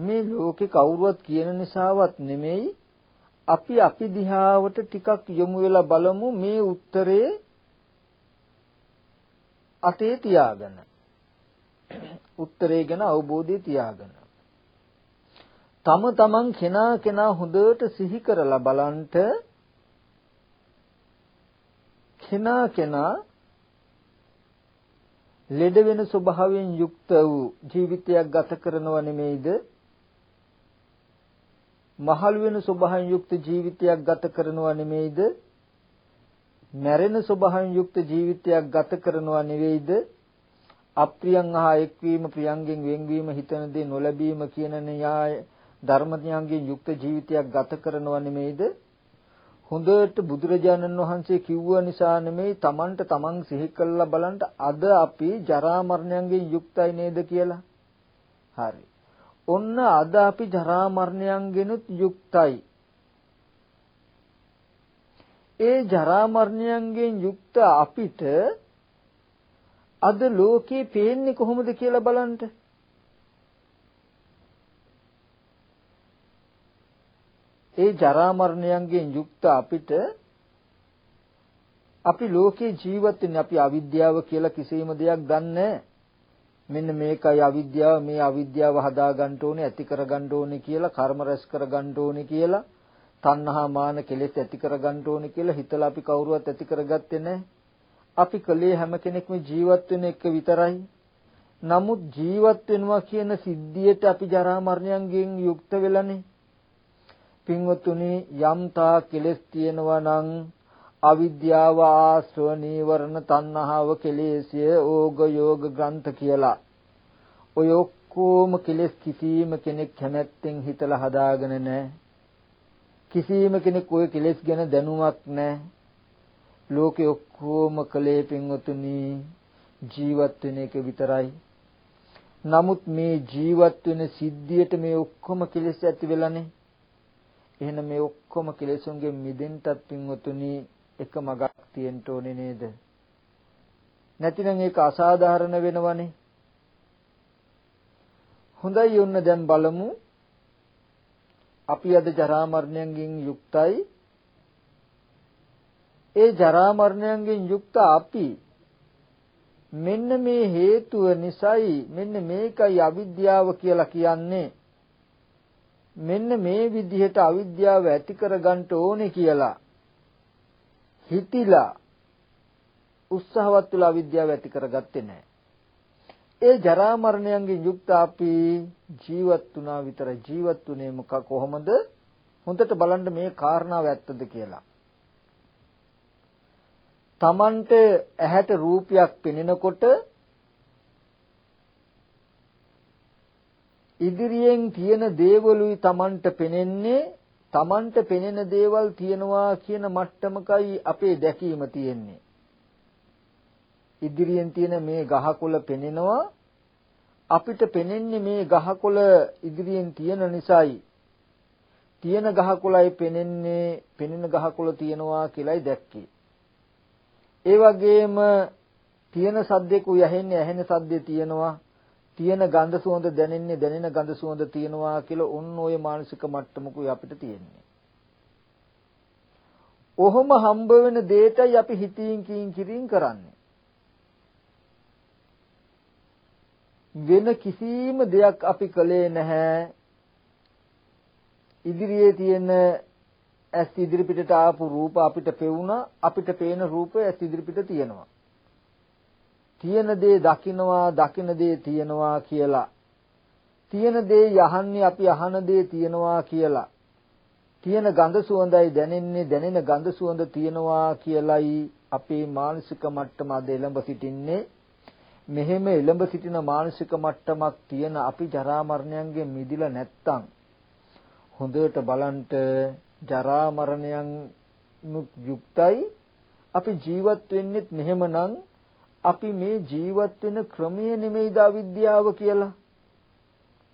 මේ ලෝකේ කවුරුවත් කියන නිසාවත් නෙමෙයි අපි අපි දිහාවට ටිකක් යොමු වෙලා බලමු මේ උත්තරේ අතේ තියාගෙන. උත්තරේ ගැන අවබෝධය තියාගෙන. තම තමන් කෙනා කෙනා හොඳට සිහි කරලා බලන්ට කෙනා කෙනා ලෙඩ වෙන ස්වභාවයෙන් යුක්ත වූ ජීවිතයක් ගත කරනව නෙමෙයිද? මහලු වෙන ස්වභාවයෙන් යුක්ත ජීවිතයක් ගත කරනවා නෙමෙයිද? මැරෙන ස්වභාවයෙන් යුක්ත ජීවිතයක් ගත කරනවා නෙවෙයිද? අප්‍රියං හා එක්වීම ප්‍රියංගෙන් වෙන්වීම හිතන දේ නොලැබීම කියන න්‍යාය ධර්මඥාන්ගෙන් යුක්ත ජීවිතයක් ගත කරනවා නෙමෙයිද? හොඳට බුදුරජාණන් වහන්සේ කිව්ව නිසා නෙමෙයි Tamanට Taman සිහි කළා බලන්න අද අපි ජරා මරණයන්ගෙන් යුක්තයි නේද කියලා. හරි. ඔන්න අද අපි ජරා මරණයන්ගෙනුත් යුක්තයි. ඒ ජරා මරණයන්ගෙන් යුක්ත අපිට අද ලෝකේ පේන්නේ කොහොමද කියලා බලන්න. ඒ ජරා මරණයන්ගෙන් යුක්ත අපිට අපි ලෝකේ ජීවත් වෙන්නේ අපි අවිද්‍යාව කියලා කිසිම දෙයක් දන්නේ මෙන්න මේකයි අවිද්‍යාව මේ අවිද්‍යාව හදා ගන්න ඕනේ ඇති කර ගන්න ඕනේ කියලා කර්ම රැස් කර ගන්න ඕනේ කියලා තණ්හා මාන කෙලෙස් ඇති කර ගන්න ඕනේ කියලා හිතලා අපි කවුරුවත් ඇති කරගත්තේ නැහැ. අපි කලේ හැම කෙනෙක්ම ජීවත් වෙන එක විතරයි. නමුත් ජීවත් වෙනවා කියන සිද්ධියට අපි ජරා මරණයන්ගෙන් යුක්ත වෙලානේ. පින්වතුනි යම් තා කෙලෙස් තියෙනවා නම් අවිද්‍යාව ආශ්‍රව නීවරණ තණ්හාව කෙලෙසිය ඕග යෝග ග්‍රන්ථ කියලා. ඔය ඔක්කොම කෙලෙස් කිසිම කෙනෙක් කැමැත්තෙන් හිතලා හදාගෙන නැහැ. කිසිම කෙනෙක් ඔය කෙලෙස් ගැන දැනුමක් නැහැ. ලෝකෙ ඔක්කොම කලේ පින්වතුනි ජීවත් වෙන එක විතරයි. නමුත් මේ ජීවත් වෙන සිද්ධියට මේ ඔක්කොම කෙලෙස් ඇති වෙලානේ. එහෙනම් මේ ඔක්කොම කෙලෙසුන්ගෙන් මිදෙන්නත් පින්වතුනි එක මගක් තියෙන්න ඕනේ නේද? නැතිනම් ඒක අසාධාරණ වෙනවනේ. හොඳයි ඔන්න දැන් බලමු. අපි අද ජරා මරණයෙන් යුක්තයි. ඒ ජරා මරණයෙන් යුක්ත අපි මෙන්න මේ හේතුව නිසායි මෙන්න මේකයි අවිද්‍යාව කියලා කියන්නේ මෙන්න මේ විදිහට අවිද්‍යාව ඇති කරගන්න ඕනේ කියලා හිතිලා උත්සාහවත් වෙලා අවිද්‍යාව ඇති කරගත්තේ නැහැ. ඒ ජරා මරණයන්ගෙන් යුක්ත අපි ජීවත් වුණා විතර ජීවත් වුණේ මොක කොහොමද? හොඳට බලන්න මේ කාරණාව ඇත්තද කියලා. Tamante ඇහැට රූපයක් පෙනෙනකොට ඉදිරියෙන් තියෙන දේවලුයි Tamanට පෙනෙන්නේ Tamanට පෙනෙන දේවල් තියනවා කියන මට්ටමකයි අපේ දැකීම තියෙන්නේ. ඉදිරියෙන් තියෙන මේ ගහකොළ පෙනෙනවා අපිට පෙනෙන්නේ මේ ගහකොළ ඉදිරියෙන් තියෙන නිසායි තියෙන ගහකොළයි පෙනෙන්නේ පෙනෙන ගහකොළ තියනවා කියලායි දැක්කේ. ඒ වගේම තියෙන සද්දෙක යහෙන්නේ ඇහෙන සද්දේ තියනවා තියෙන ගඳ සුවඳ දැනෙන්නේ දැනෙන ගඳ සුවඳ තියනවා කියලා ඔන්න ඔය මානසික මට්ටමකුයි අපිට තියෙන්නේ. ඔහොම හම්බ වෙන දෙයටයි අපි හිතින් කින් කිරින් කරන්නේ. වෙන කිසිම දෙයක් අපි කළේ නැහැ. ඉදිරියේ තියෙන ඇස් ඉදිරිපිටට ආපු රූප අපිට පෙවුණා අපිට පේන රූපය ඇස් ඉදිරිපිට තියෙනවා. තියෙන දේ දකින්නවා දකින දේ තියනවා කියලා. තියෙන දේ යහන්නේ අපි අහන දේ තියනවා කියලා. තියෙන ගඳ සුවඳයි දැනෙන්නේ දැනෙන ගඳ සුවඳ තියනවා කියලයි අපේ මානසික මට්ටම අද එළඹ සිටින්නේ. මෙහෙම එළඹ සිටින මානසික මට්ටමක් තියෙන අපි ජරා මරණයන්ගෙන් මිදිලා නැත්තම් හොඳට බලන්ට ජරා මරණයන් යුක්තයි. අපි ජීවත් වෙන්නෙත් මෙහෙමනම් අපි මේ ජීවත් වෙන ක්‍රමය නෙමෙයිද අවිද්‍යාව කියලා.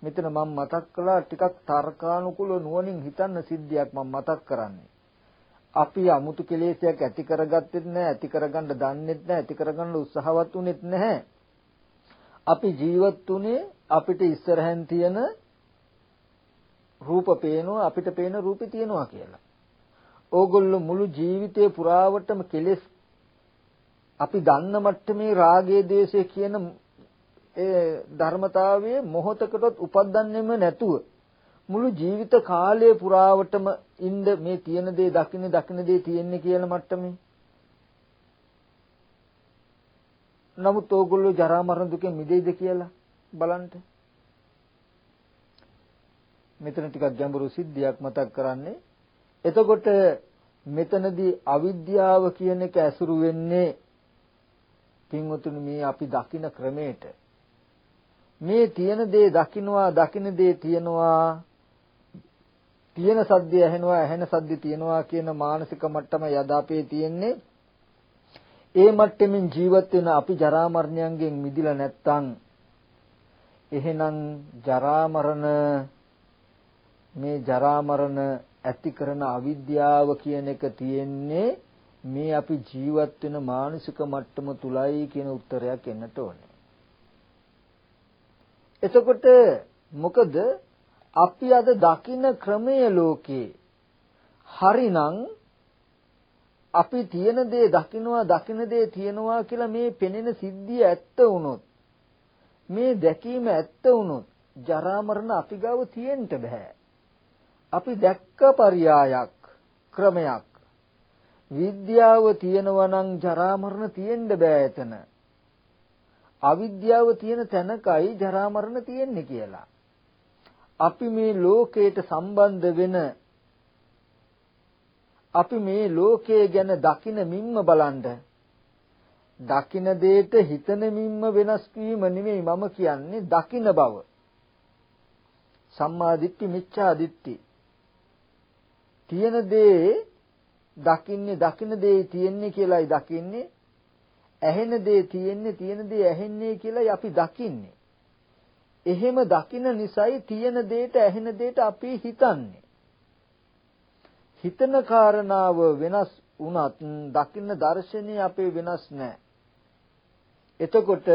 මෙතන මම මතක් කළා ටිකක් තර්කානුකූල නුවණින් හිතන්න සිද්ධියක් මම මතක් කරන්නේ. අපි 아무තු කෙලෙසයක් ඇති කරගත්තෙත් නැහැ, ඇති කරගන්න දන්නෙත් නැහැ, ඇති කරගන්න උත්සාහවත් උනේත් නැහැ. අපි ජීවත් උනේ අපිට ඉස්සරහෙන් තියෙන රූප පේනවා අපිට පේන රූපේ තියෙනවා කියලා. ඕගොල්ලෝ මුළු ජීවිතේ පුරාවටම කෙලෙස් අපි දන්න මට්ටමේ රාගයේ දේශය කියන ඒ ධර්මතාවයේ මොහොතකටත් උපදින්නෙම නැතුව මුළු ජීවිත කාලය පුරාවටම ඉන්න මේ තියෙන දේ දකින්න දකින්න දේ තියෙන්නේ කියන මට්ටමේ නමුත් ඕගොල්ලෝ ජරා මරණ දුකෙන් මිදෙයිද කියලා බලන්න මෙතන ටිකක් ගැඹුරු සිද්ධියක් මතක් කරන්නේ. එතකොට මෙතනදී අවිද්‍යාව කියන එක ඇසුරු වෙන්නේ පින්වතුනි මේ අපි දකින ක්‍රමයට. මේ තියෙන දේ දකින්නවා දකින දේ තියනවා තියෙන සද්දය ඇහෙනවා ඇහෙන සද්ද තියනවා කියන මානසික මට්ටම යද අපේ තියෙන්නේ. ඒ මට්ටමින් ජීවත් වෙන අපි ජරා මරණයන්ගෙන් මිදිලා නැත්තම් එහෙනම් ජරා මරණ මේ ජරා මරණ ඇති කරන අවිද්‍යාව කියන එක තියෙන්නේ මේ අපි ජීවත් වෙන මානසික මට්ටම තුලයි කියන උත්තරයක් එන්නට ඕනේ. එතකොට මොකද අපි අද දකින ක්‍රමය ලෝකේ හරිනම් අපි තියෙන දේ දකින්නවා දකින දේ තියනවා කියලා මේ පෙනෙන සිද්ධිය ඇත්ත වුණොත් මේ දැකීම ඇත්ත වුණොත් ජරා මරණ අපි ගාව තියෙන්න බෑ අපි දැක්ක පర్యాයක් ක්‍රමයක් විද්‍යාව තියෙනවා නම් ජරා මරණ තියෙන්න බෑ එතන. අවිද්‍යාව තියෙන තැනකයි ජරා මරණ තියෙන්නේ කියලා. අපි මේ ලෝකයට සම්බන්ධ වෙන අපි මේ ලෝකය ගැන දකින මින්ම බලන්න. දකින දෙයට හිතන මින්ම වෙනස් වීම නෙමෙයි මම කියන්නේ දකින බව. සම්මා දිට්ඨි මිච්ඡා දිට්ඨි. තියෙන දේ දකින්නේ දකින දේ තියෙන්නේ කියලායි දකින්නේ. ඇහෙන දේ තියෙන්නේ තියෙන දේ ඇහෙන්නේ කියලායි අපි දකින්නේ. එහෙම දකින නිසායි තියෙන දෙයට ඇහෙන දෙයට අපි හිතන්නේ. හිතන කාරණාව වෙනස් වුණත් දකින්න දර්ශනය අපේ වෙනස් නැහැ. එතකොට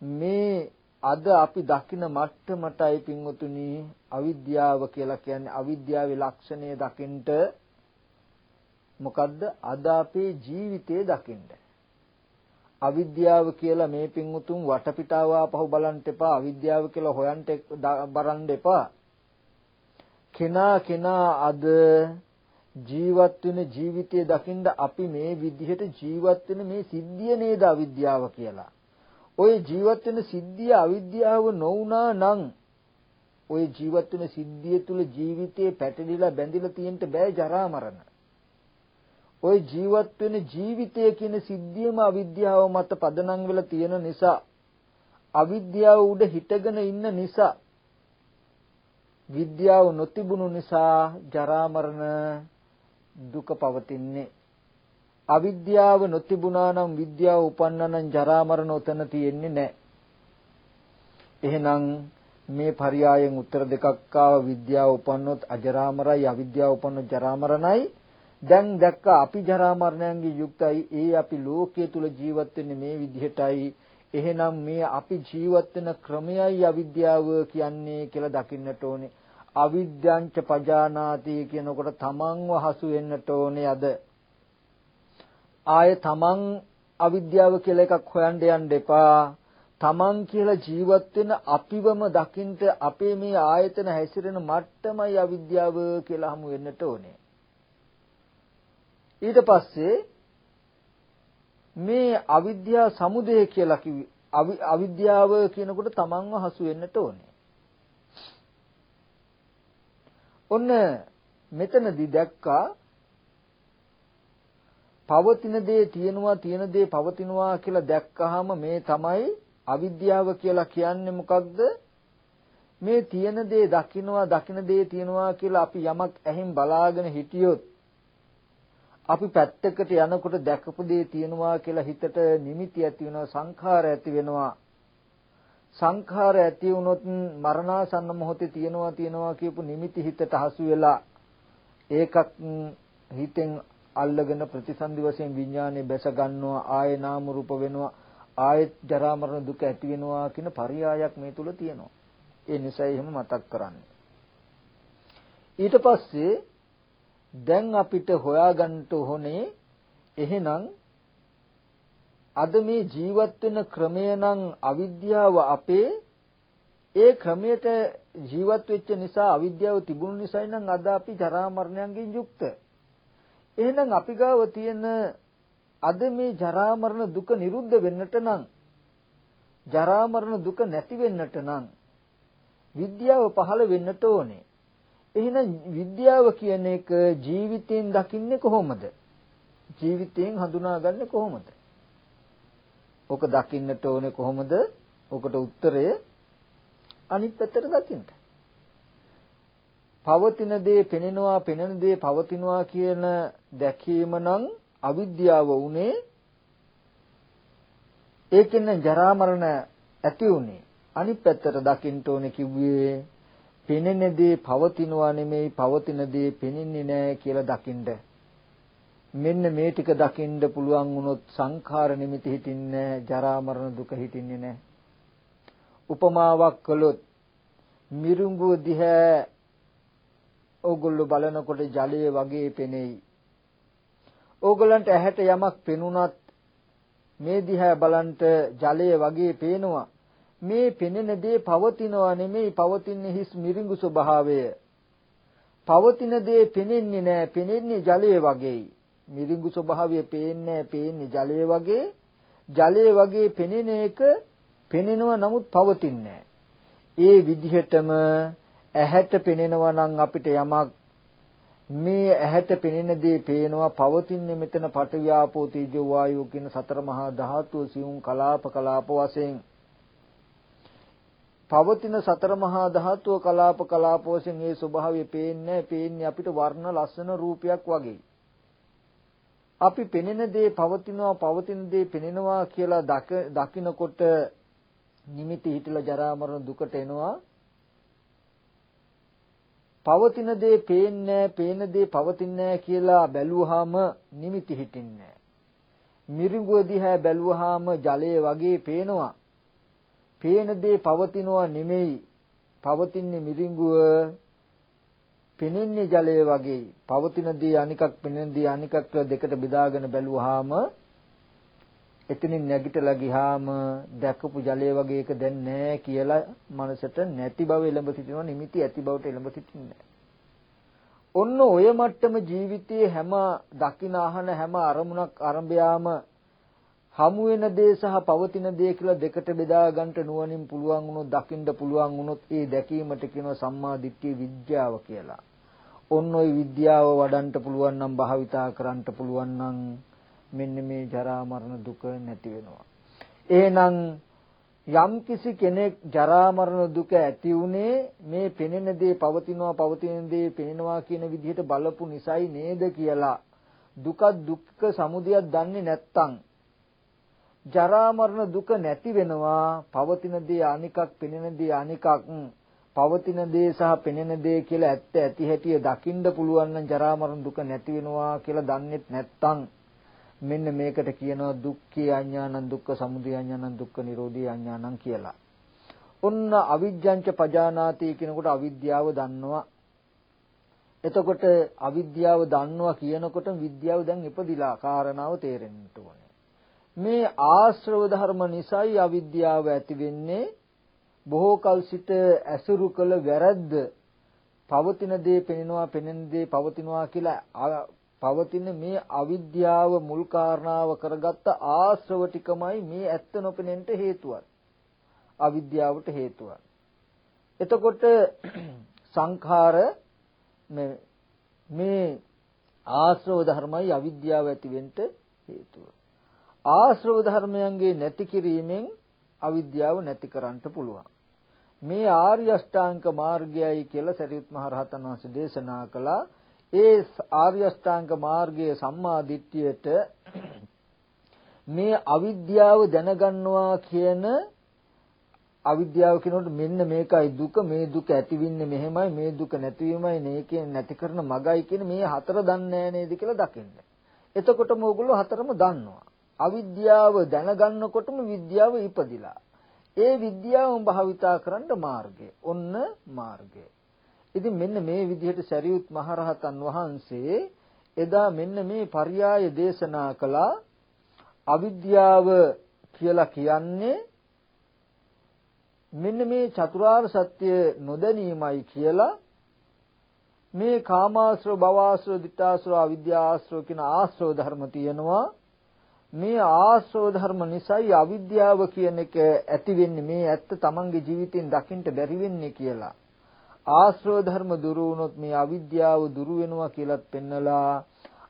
මේ අද අපි දකින මට්ටමටයි පින්වතුනි අවිද්‍යාව කියලා කියන්නේ අවිද්‍යාවේ ලක්ෂණය දකින්ට මොකද්ද අද අපේ ජීවිතේ දකින්න අවිද්‍යාව කියලා මේ පින්වතුන් වටපිටාව ආපහු බලන්න එපා අවිද්‍යාව කියලා හොයන්න බරන්න එපා කෙනා කෙනා අද ජීවත් වෙන ජීවිතය දකින්න අපි මේ විදිහට ජීවත් වෙන මේ සිද්ධිය නේද අවිද්‍යාව කියලා. ওই ජීවත් වෙන සිද්ධිය අවිද්‍යාව නොවුනා නම් ওই ජීවත් වෙන සිද්ධිය තුල ජීවිතේ පැටලිලා බැඳිලා තියෙන්න බෑ ජරා මරණ. ওই ජීවත් වෙන ජීවිතය කියන සිද්ධියම අවිද්‍යාව මත පදනම් වෙලා තියෙන නිසා අවිද්‍යාව උඩ හිටගෙන ඉන්න නිසා විද්‍යාව නොතිබුණු නිසා ජරා මරණ දුක පවතින්නේ අවිද්‍යාව නොතිබුණා නම් විද්‍යාව උපන්නා නම් ජරා මරණ උතන තියෙන්නේ නැහැ. එහෙනම් මේ පරයයන් උත්තර දෙකක් ආව විද්‍යාව උපන්නොත් අජරාමරයි අවිද්‍යාව උපන්නොත් ජරාමරණයි දැන් දැක්ක අපි ජරා මරණයන්ගේ යුක්තයි ඒ අපි ලෝකයේ තුල ජීවත් වෙන්නේ මේ විදිහටයි. එහෙනම් මේ අපි ජීවත් වෙන ක්‍රමයයි අවිද්‍යාව කියන්නේ කියලා දකින්නට ඕනේ. අවිද්‍යංච පජානාති කියනකොට තමන්ව හසු වෙන්නට ඕනේ අද. ආය තමන් අවිද්‍යාව කියලා එකක් හොයන්න යන්න එපා. තමන් කියලා ජීවත් වෙන අපිවම දකින්ට අපේ මේ ආයතන හැසිරෙන මට්ටමයි අවිද්‍යාව කියලා හමු වෙන්නට ඕනේ. ඊට පස්සේ මේ අවිද්‍යා සමුදය කියලා කිව්වේ අවිද්‍යාව කියනකොට තමන්ව හසු වෙන්නට ඕනේ. ඔන්න මෙතනදී දැක්කා පවතින දේ තියෙනවා තියෙන දේ පවතිනවා කියලා දැක්කහම මේ තමයි අවිද්‍යාව කියලා කියන්නේ මොකක්ද? මේ තියෙන දේ දකින්නවා දකින්න දේ තියෙනවා කියලා අපි යමක් ඇහෙන් බලාගෙන හිටියොත් අපි පැත්තකට යනකොට දැකපු දේ තියෙනවා කියලා හිතට නිමිති ඇති වෙනවා සංඛාර ඇති වෙනවා. සංඛාර ඇති වුණොත් මරණාසන්න මොහොතේ තියනවා තියනවා කියපු නිමිති හිතට හසු වෙලා ඒකක් හිතෙන් අල්ලගෙන ප්‍රතිසන්දි වශයෙන් විඥානේ බැස ගන්නවා ආයේ නාම රූප වෙනවා ආයෙත් ජරා මරණ දුක ඇති වෙනවා කියන පරයයක් මේ තුල තියෙනවා. ඒ නිසා එහෙම මතක් කරන්නේ. ඊට පස්සේ දැන් අපිට හොයාගන්න ඕනේ එහෙනම් අද මේ ජීවත් වෙන ක්‍රමය නම් අවිද්‍යාව අපේ ඒ ක්‍රමයට ජීවත් වෙච්ච නිසා අවිද්‍යාව තිබුණු නිසායි නම් අද අපි ජරා මරණයන්ගෙන් යුක්ත. එහෙනම් අපි ගාව තියෙන අද මේ ජරා මරණ දුක නිරුද්ධ වෙන්නට නම් ජරා මරණ දුක නැති වෙන්නට නම් විද්‍යාව පහළ වෙන්නට ඕනේ. එහෙනම් විද්‍යාව කියන එක ජීවිතයෙන් දකින්නේ කොහොමද? ජීවිතයෙන් හඳුනාගන්නේ කොහොමද? ඔක දකින්නට ඕනේ කොහොමද? ඔකට උත්තරය අනිත් පැත්තට දකින්න. පවතින දේ පෙනෙනවා පෙනෙන දේ පවතිනවා කියන දැකීම නම් අවිද්‍යාව උනේ ඒකෙන් ජරා මරණ ඇති උනේ අනිත් පැත්තට දකින්න ඕනේ කිව්වේ පෙනෙන දේ පවතිනවා නෙමෙයි පවතින දේ පෙනෙන්නේ නැහැ කියලා දකින්න මෙන්න මේ ටික දකින්න පුළුවන් වුණොත් සංඛාර නිමිති හිටින්නේ ජරා මරණ දුක හිටින්නේ නැහැ උපමාවක් කළොත් මිරිඟුව දිහා ඕගොල්ලෝ බලනකොට ජලය වගේ පෙනෙයි. ඕගොල්ලන්ට ඇහැට යමක් පෙනුනත් මේ දිහා බලන්ට ජලය වගේ පේනවා. මේ පෙනෙන දේ පවතිනවා නෙමෙයි පවතින්නේ හිස් මිරිඟු ස්වභාවය. පවතින දේ පෙනෙන්නේ නැහැ පෙනෙන්නේ ජලය වගේයි. මිරිඟු ස්වභාවය පේන්නේ පේන්නේ ජලය වගේ. ජලය වගේ පෙනෙන එක පෙනෙනවා නමුත් පවතින්නේ ඒ විදිහටම ඇහැට පෙනෙනවා නම් අපිට යමක් මේ ඇහැට පෙනෙන දේ පේනවා පවතින්නේ මෙතන පටවියාපෝ තීජෝ වායෝ කියන සතර මහා ධාතුව සියුම් කලාප කලාප වශයෙන් පවතින සතර මහා ධාතුව කලාප කලාප වශයෙන් ඒ ස්වභාවය පේන්නේ පේන්නේ අපිට වර්ණ ලස්සන රූපයක් වගේ. අපි පෙනෙන දේ පවතිනවා පවතින දේ පෙනෙනවා කියලා දකිනකොට නිමිති හිතලා ජරා මරණ දුකට එනවා. පවතින දේ පේන්නේ පේන දේ පවතින්නේ කියලා බැලුවාම නිමිති හිටින්නේ මිරිඟුව දිහා බැලුවාම ජලය වගේ පේනවා. පේන දේ පවතිනවා නෙමෙයි. පවතින්නේ මිරිඟුව පෙනෙන්නේ ජලය වගේ. පවතින දේ අනිකක් පෙනෙන දේ අනිකක් දෙකට බෙදාගෙන බැලුවාම එතනින් නැගිටලා ගියාම දැකපු ජලය වගේ එක දැන් නැහැ කියලා මනසට නැති බව එළඹ සිටිනවා නිමිති ඇති බවට එළඹ සිටින්නේ ඔන්න ඔය මට්ටම ජීවිතයේ හැම දකින අහන හැම අරමුණක් අරඹයාම හමු වෙන දේ සහ පවතින දේ කියලා දෙකට බෙදා ගන්නට නුවණින් පුළුවන් වුණොත් දකින්න පුළුවන් වුණොත් ඒ දැකීමට කියනවා සම්මා දිට්ඨිය විද්‍යාව කියලා. ඔන්න ඔය විද්‍යාව වඩන්න පුළුවන් නම් භාවිතා කරන්න පුළුවන් නම් මෙන්න මේ ජරා මරණ දුක නැති වෙනවා. එහෙනම් යම් කිසි කෙනෙක් ජරා මරණ දුක ඇති උනේ මේ පෙනෙන දේ පවතිනවා පවතින දේ පෙනෙනවා කියන විදිහට බලපු නිසයි නේද කියලා දුක දුක්ඛ සමුදයක් දන්නේ නැත්තම් ජරා මරණ දුක නැති වෙනවා පවතින දේ අනිකක් පෙනෙන දේ අනිකක් පවතින දේ සහ පෙනෙන දේ කියලා ඇත්ත ඇති හැටිය දකින්න පුළුවන් නම් ජරා මරණ දුක නැති වෙනවා කියලා දන්නෙත් නැත්තම් මෙන්න මේකට කියනවා දුක්ඛේ අඥානං දුක්ඛ සමුදය අඥානං දුක්ඛ නිරෝධී අඥානං කියලා. ඔන්න අවිජ්ජංච පජානාති කියනකොට අවිද්‍යාව දන්නවා. එතකොට අවිද්‍යාව දන්නවා කියනකොට විද්‍යාව දැන් ඉපදිලා කාරණාව තේරෙන්න ඕනේ. මේ ආශ්‍රව ධර්ම නිසායි අවිද්‍යාව ඇති වෙන්නේ. බොහෝ කල සිට ඇසුරු කළ වැරද්ද පවතින දේ පෙනෙනවා පෙනෙන දේ පවතිනවා කියලා පවතින මේ අවිද්‍යාව මුල් කාරණාව කරගත්ත ආශ්‍රව ටිකමයි මේ ඇත්ත නොපෙනෙන්න හේතුවක්. අවිද්‍යාවට හේතුවක්. එතකොට සංඛාර මේ මේ ආශ්‍රව ධර්මයි අවිද්‍යාව ඇති වෙන්න හේතුව. ආශ්‍රව ධර්මයන්ගේ නැති කිරීමෙන් අවිද්‍යාව නැති කරන්න පුළුවන්. මේ ආර්ය අෂ්ටාංග මාර්ගයයි කියලා සරියුත් මහ රහතන් වහන්සේ දේශනා කළා. ඒ ආර්ය අෂ්ටාංග මාර්ගයේ සම්මා දිට්ඨියට මේ අවිද්‍යාව දැනගන්නවා කියන අවිද්‍යාව කියනකොට මෙන්න මේකයි දුක මේ දුක ඇතිවෙන්නේ මෙහෙමයි මේ දුක නැතිවීමයි නේකෙන් නැති කරන මගයි කියන මේ හතර දන්නේ නේද කියලා දකින්න. එතකොටම ඕගොල්ලෝ හතරම දන්නවා. අවිද්‍යාව දැනගන්නකොටම විද්‍යාව ඉපදිලා. ඒ විද්‍යාවම භාවිතා කරන්න මාර්ගය. ඔන්න මාර්ගය. ඉතින් මෙන්න මේ විදිහට සරියුත් මහරහතන් වහන්සේ එදා මෙන්න මේ පర్యాయ දේශනා කළා අවිද්‍යාව කියලා කියන්නේ මෙන්න මේ චතුරාර්ය සත්‍ය නොදැනීමයි කියලා මේ කාමාශ්‍රව භවආශ්‍රව ditthාශ්‍රව අවිද්‍යාශ්‍රව කියන ආශ්‍රව ධර්ම තියෙනවා මේ ආශ්‍රව ධර්ම නිසායි අවිද්‍යාව කියන එක ඇති වෙන්නේ. මේ ඇත්ත තමන්ගේ ජීවිතෙන් දකින්න බැරි වෙන්නේ කියලා. ආශ්‍රව ධර්ම දුරු වුණොත් මේ අවිද්‍යාව දුරු වෙනවා කියලාත් පෙන්නලා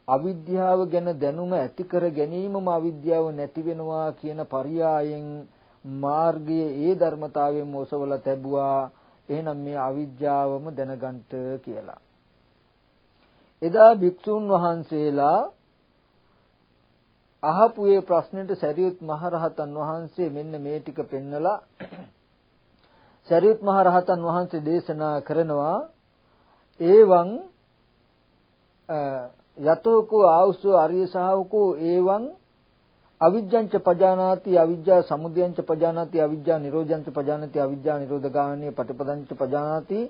අවිද්‍යාව ගැන දැනුම ඇති කර ගැනීමම අවිද්‍යාව නැති වෙනවා කියන පරියායෙන් මාර්ගයේ ඒ ධර්මතාවයෙන් මොසවල තැබුවා. එහෙනම් මේ අවිද්‍යාවම දැනගන්න කියලා. එදා භික්ෂුන් වහන්සේලා අහපු ඒ ප්‍රශ්නෙට සරියුත් මහරහතන් වහන්සේ මෙන්න මේ ටික පෙන්නලා සරියුත් මහරහතන් වහන්සේ දේශනා කරනවා ඒවං යතෝකෝ ආවුසෝ අරිය ශාවකෝ ඒවං අවිජ්ජංච පජානාති අවිජ්ජා සමුදයංච පජානාති අවිජ්ජා නිරෝධංච පජානාති අවිජ්ජා නිරෝධගාමී පටිපදංච පජානාති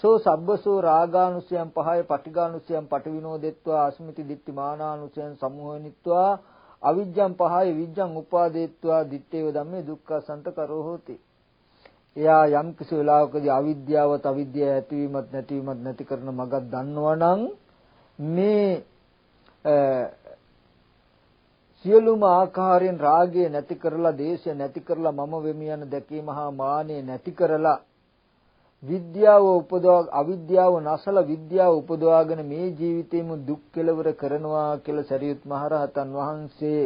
සෝ සබ්බසෝ රාගානුසයන් පහය පටිඝානුසයන් පටිවිනෝදෙත්වා අස්මිති දිට්ඨි මානානුසයන් සමුහනිත්වා අවිජ්ජං පහය විජ්ජං උපාදේත්වා දිත්තේව ධම්මේ දුක්ඛසන්ත කරෝ හෝති. එයා යම් කිසි වෙලාවකදී අවිද්‍යාවත් අවිද්‍යාව ඇතිවීමත් නැතිවීමත් නැති කරන මගක් දන්නවනම් මේ සියලුම ආකාරයෙන් රාගය නැති කරලා දේශය නැති කරලා මම වෙමි යන දැකීම හා මානෙ නැති කරලා විද්‍යාව උපදවා අවිද්‍යාව නැසල විද්‍යාව උපදවාගෙන මේ ජීවිතේම දුක් කෙලවර කරනවා කියලා සරියුත් මහරහතන් වහන්සේ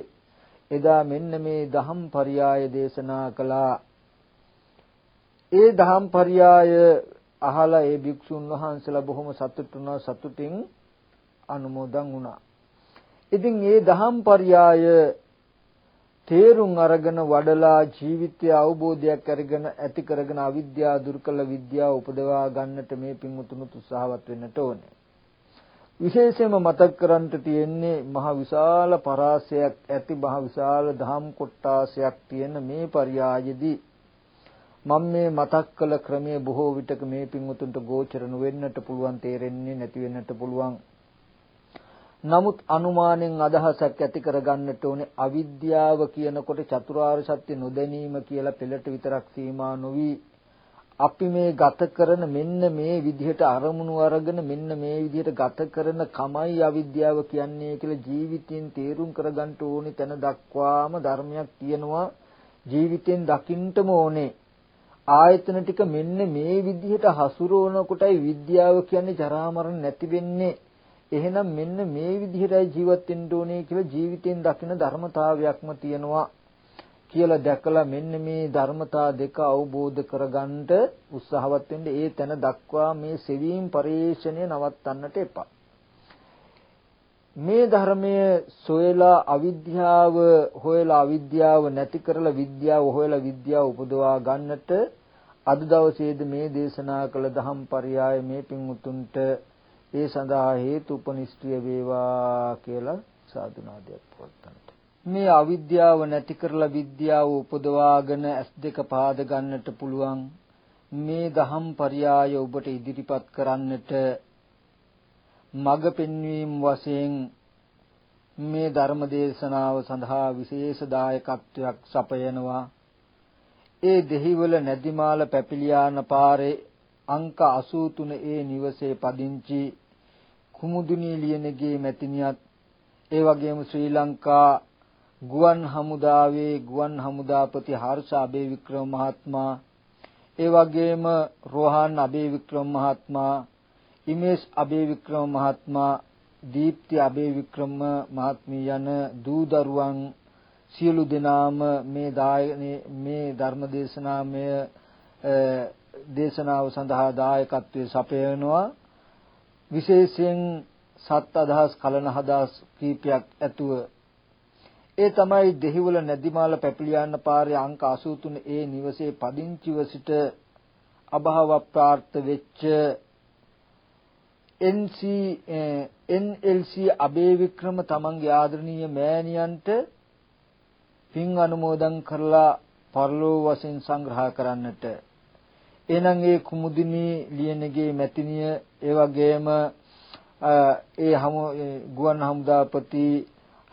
එදා මෙන්න මේ දහම් පරයය දේශනා කළා. ඒ දහම් පරයය අහලා ඒ භික්ෂුන් වහන්සේලා බොහොම සතුටු වුණා සතුටින් අනුමෝදන් වුණා. ඉතින් මේ දහම් පරයය තේරුම් අරගෙන වඩලා ජීවිතය අවබෝධයක් අරගෙන ඇති කරගෙන අවිද්‍යාව දුරු කළ විද්‍යාව උපදවා ගන්නට මේ පින්වුතුණුත් උත්සාහවත් වෙන්නට ඕනේ. විශේෂයෙන්ම මතක් කරන්ට තියෙන්නේ මහ විශාල පරාසයක් ඇති මහ විශාල දහම් කොටාසයක් තියෙන මේ පරියායේදී මම මේ මතක් කළ ක්‍රමයේ බොහෝ විටක මේ පින්වුතුන්ට ගෝචර නොවෙන්නට පුළුවන් තේරෙන්නේ නැති වෙන්නට පුළුවන් නමුත් අනුමානෙන් අදහසක් ඇති කරගන්නට ඕනේ අවිද්‍යාව කියනකොට චතුරාර්ය සත්‍ය නොදැනීම කියලා පෙළට විතරක් සීමා නොවි. අපි මේ ගත කරන මෙන්න මේ විදිහට අරමුණු අරගෙන මෙන්න මේ විදිහට ගත කරන කමයි අවිද්‍යාව කියන්නේ කියලා ජීවිතයෙන් තේරුම් කරගන්න ඕනේ තැන දක්වාම ධර්මයක් තියෙනවා. ජීවිතෙන් දකින්නටම ඕනේ. ආයතන ටික මෙන්න මේ විදිහට හසුරවන කොටයි විද්‍යාව කියන්නේ ජරා මරණ නැති වෙන්නේ. එහෙනම් මෙන්න මේ විදිහටයි ජීවත් වෙන්න ඕනේ කියලා ජීවිතෙන් දකින ධර්මතාවයක්ම තියෙනවා කියලා දැකලා මෙන්න මේ ධර්මතා දෙක අවබෝධ කරගන්නට උත්සාහවත් වෙන්න ඒ තැන දක්වා මේ සෙවීම් පරිශ්‍රණය නවත්තන්නට එපා. මේ ධර්මය සොයලා අවිද්‍යාව හොයලා අවිද්‍යාව නැති කරලා විද්‍යාව හොයලා විද්‍යාව උපදවා ගන්නට අද දවසේද මේ දේශනා කළ ධම් පරයය මේ පින් උතුම්ට ඒ සඳහා හේතු උපනිෂ්ඨිය වේවා කියලා සාදුනාදයක් පවත්තන්ට. මේ අවිද්‍යාව නැති කරලා විද්‍යාව උපදවාගෙන ඇස් දෙක පාද ගන්නට පුළුවන් මේ දහම් පරයාය ඔබට ඉදිරිපත් කරන්නට මඟ පෙන්වීම වශයෙන් මේ ධර්ම දේශනාව සඳහා විශේෂ දායකත්වයක් සපයනවා ඒ දෙහිවල නැදිමාල පැපිලියාන පාරේ අංක 83 ඒ නිවසේ පදිංචි කුමුදුනී ලියනගේ මැතිණියත් ඒ වගේම ශ්‍රී ලංකා ගුවන් හමුදාවේ ගුවන් හමුදාපති හර්ෂ අබේවික්‍රම මහත්මයා ඒ වගේම රෝහන් අබේවික්‍රම මහත්මයා ඉමේෂ් අබේවික්‍රම මහත්මයා දීප්ති අබේවික්‍රම මහත්මිය යන දූ දරුවන් සියලු දෙනාම මේ මේ ධර්ම දේශනාමය දේශනාව සඳහා දායකත්වයේ සපයනවා. විශේෂයෙන් සත් අදහස් කලන හදස් කීපයක් ඇතුව. ඒ තමයි දෙහිවල නැදිමාල පැපිලියාන්න පාරේ අංක 83 ඒ නිවසේ පදිංචිව සිට අභාව ප්‍රාර්ථ වෙච්ච NC NLC අබේ වික්‍රම තමන්ගේ ආදරණීය මෑණියන්ට පින් අනුමෝදන් කරලා පරලෝ වශයෙන් සංග්‍රහ කරන්නට එහෙනම් ඒ කුමුදිනී ලියනගේ මැතිණිය ඒ වගේම ඒ හමු ගුවන් හමුදාපති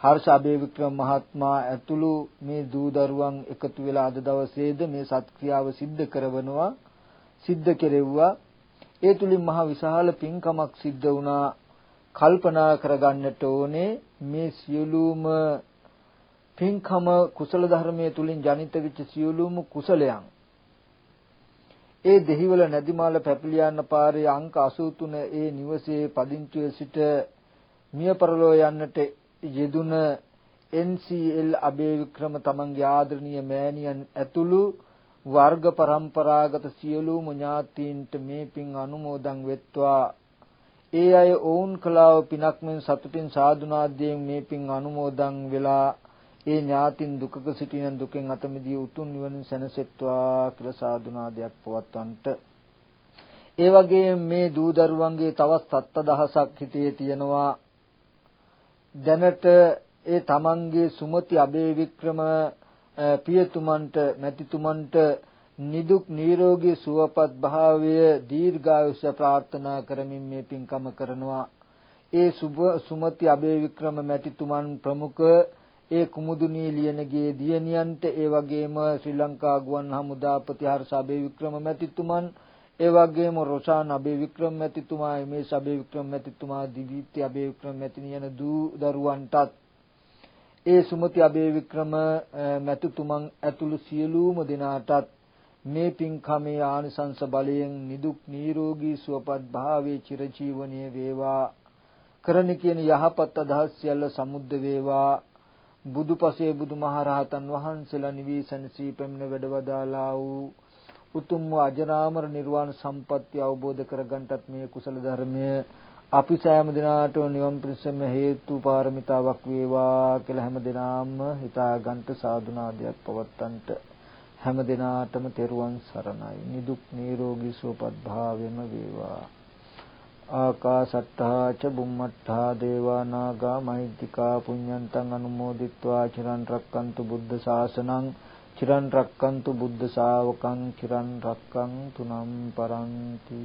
හර්ෂ අබේවික්‍රම මහත්මයා ඇතුළු මේ දූ දරුවන් එකතු වෙලා අද දවසේද මේ සත්ක්‍රියාව සිද්ධ කරවනවා සිද්ධ කෙරෙව්වා. ඒ තුලින් මහ විශාල පින්කමක් සිද්ධ වුණා. කල්පනා කරගන්නට ඕනේ මේ සියලුම පින්කම කුසල ධර්මයේ තුලින් ජනිත වෙච්ච සියලුම කුසලයන්. ඒ දෙහිවල නැදිමාල පැපිලියන්න පාරේ අංක 83 ඒ නිවසේ පදිංචිව සිට මිය පරලෝ යන්නට යෙදුන NCL අබේවික්‍රම තමන්ගේ ආදරණීය මෑණියන් ඇතුළු වර්ග પરම්පරාගත සියලුම ඥාතීන්ට මේ පින් අනුමෝදන් වෙත්වා. ඒ අය ඔවුන් කලාව පිනක් මෙන් සතුටින් සාදුනාද්යෙන් මේ පින් අනුමෝදන් වෙලා ඒ ඥාතින් දුකක සිටින දුකෙන් අත මිදී උතුම් නිවනින් සැනසෙත්වා කියලා සාදුනාදයක් පවත්වන්නට. ඒ වගේ මේ දූ දරුවන්ගේ තවත් සත්ත දහසක් හිතේ තියෙනවා. දැනට ඒ තමන්ගේ සුමති අබේ වික්‍රම පියතුමන්ට මැතිතුමන්ට නිදුක් නිරෝගී සුවපත් භාවය දීර්ඝායුෂ ප්‍රාර්ථනා කරමින් මේ පින්කම කරනවා. ඒ සුබ සුමති අබේ වික්‍රම මැතිතුමන් ප්‍රමුඛ ඒ කුමුදුනී ලියනගේ දියණියන්ට ඒ වගේම ශ්‍රී ලංකා ගුවන් හමුදාපති හර්ෂ අබේ වික්‍රම මැතිතුමන් ඒ වගේම රොෂාන් අබේ වික්‍රම මැතිතුමා මේ අබේ වික්‍රම මැතිතුමා දිවිත්‍ය අබේ වික්‍රම මැතිණිය යන දූ දරුවන්ටත්. ඒ සුමති අබේ වික්‍රම මැතිතුමන් ඇතුළු සියලුම දෙනාටත් මේ පින්කමේ ආනිසංස බලයෙන් නිදුක් නිරෝගී සුවපත් භාවයේ චිරජීවනයේ වේවා. කරන කියන යහපත් අදහස් සියල්ල සමුද්ද වේවා. බුදුපසේ බුදුමහරහතන් වහන්සේලා නිවිසනසී පැමිණ වැඩවදාලා වූ උතුම් අජරාමර නිර්වාණ සම්පත්‍ය අවබෝධ කරගන්නටත් මේ කුසල ධර්මය අපි සෑම දිනාට නිවන් පිණසම හේතු පාරමිතාවක් වේවා කියලා හැම දිනාම හිතා ගන්නට සාදුනාදයක් පවත්තන්ට. හැම දිනාටම තෙරුවන් සරණයි. නිදුක් නිරෝගී සුවපත් භාවයම වේවා. ආකාසත්තා ච බුම්මත්තා දේවා නාග මහිද්దికා පුඤ්ඤන්තං අනුමෝදිත්වා චිරන් රක්칸තු බුද්ධ ශාසනං චිරන් රක්칸තු බුද්ධ ශාවකං චිරන් රක්칸තු නම් පරන්ති.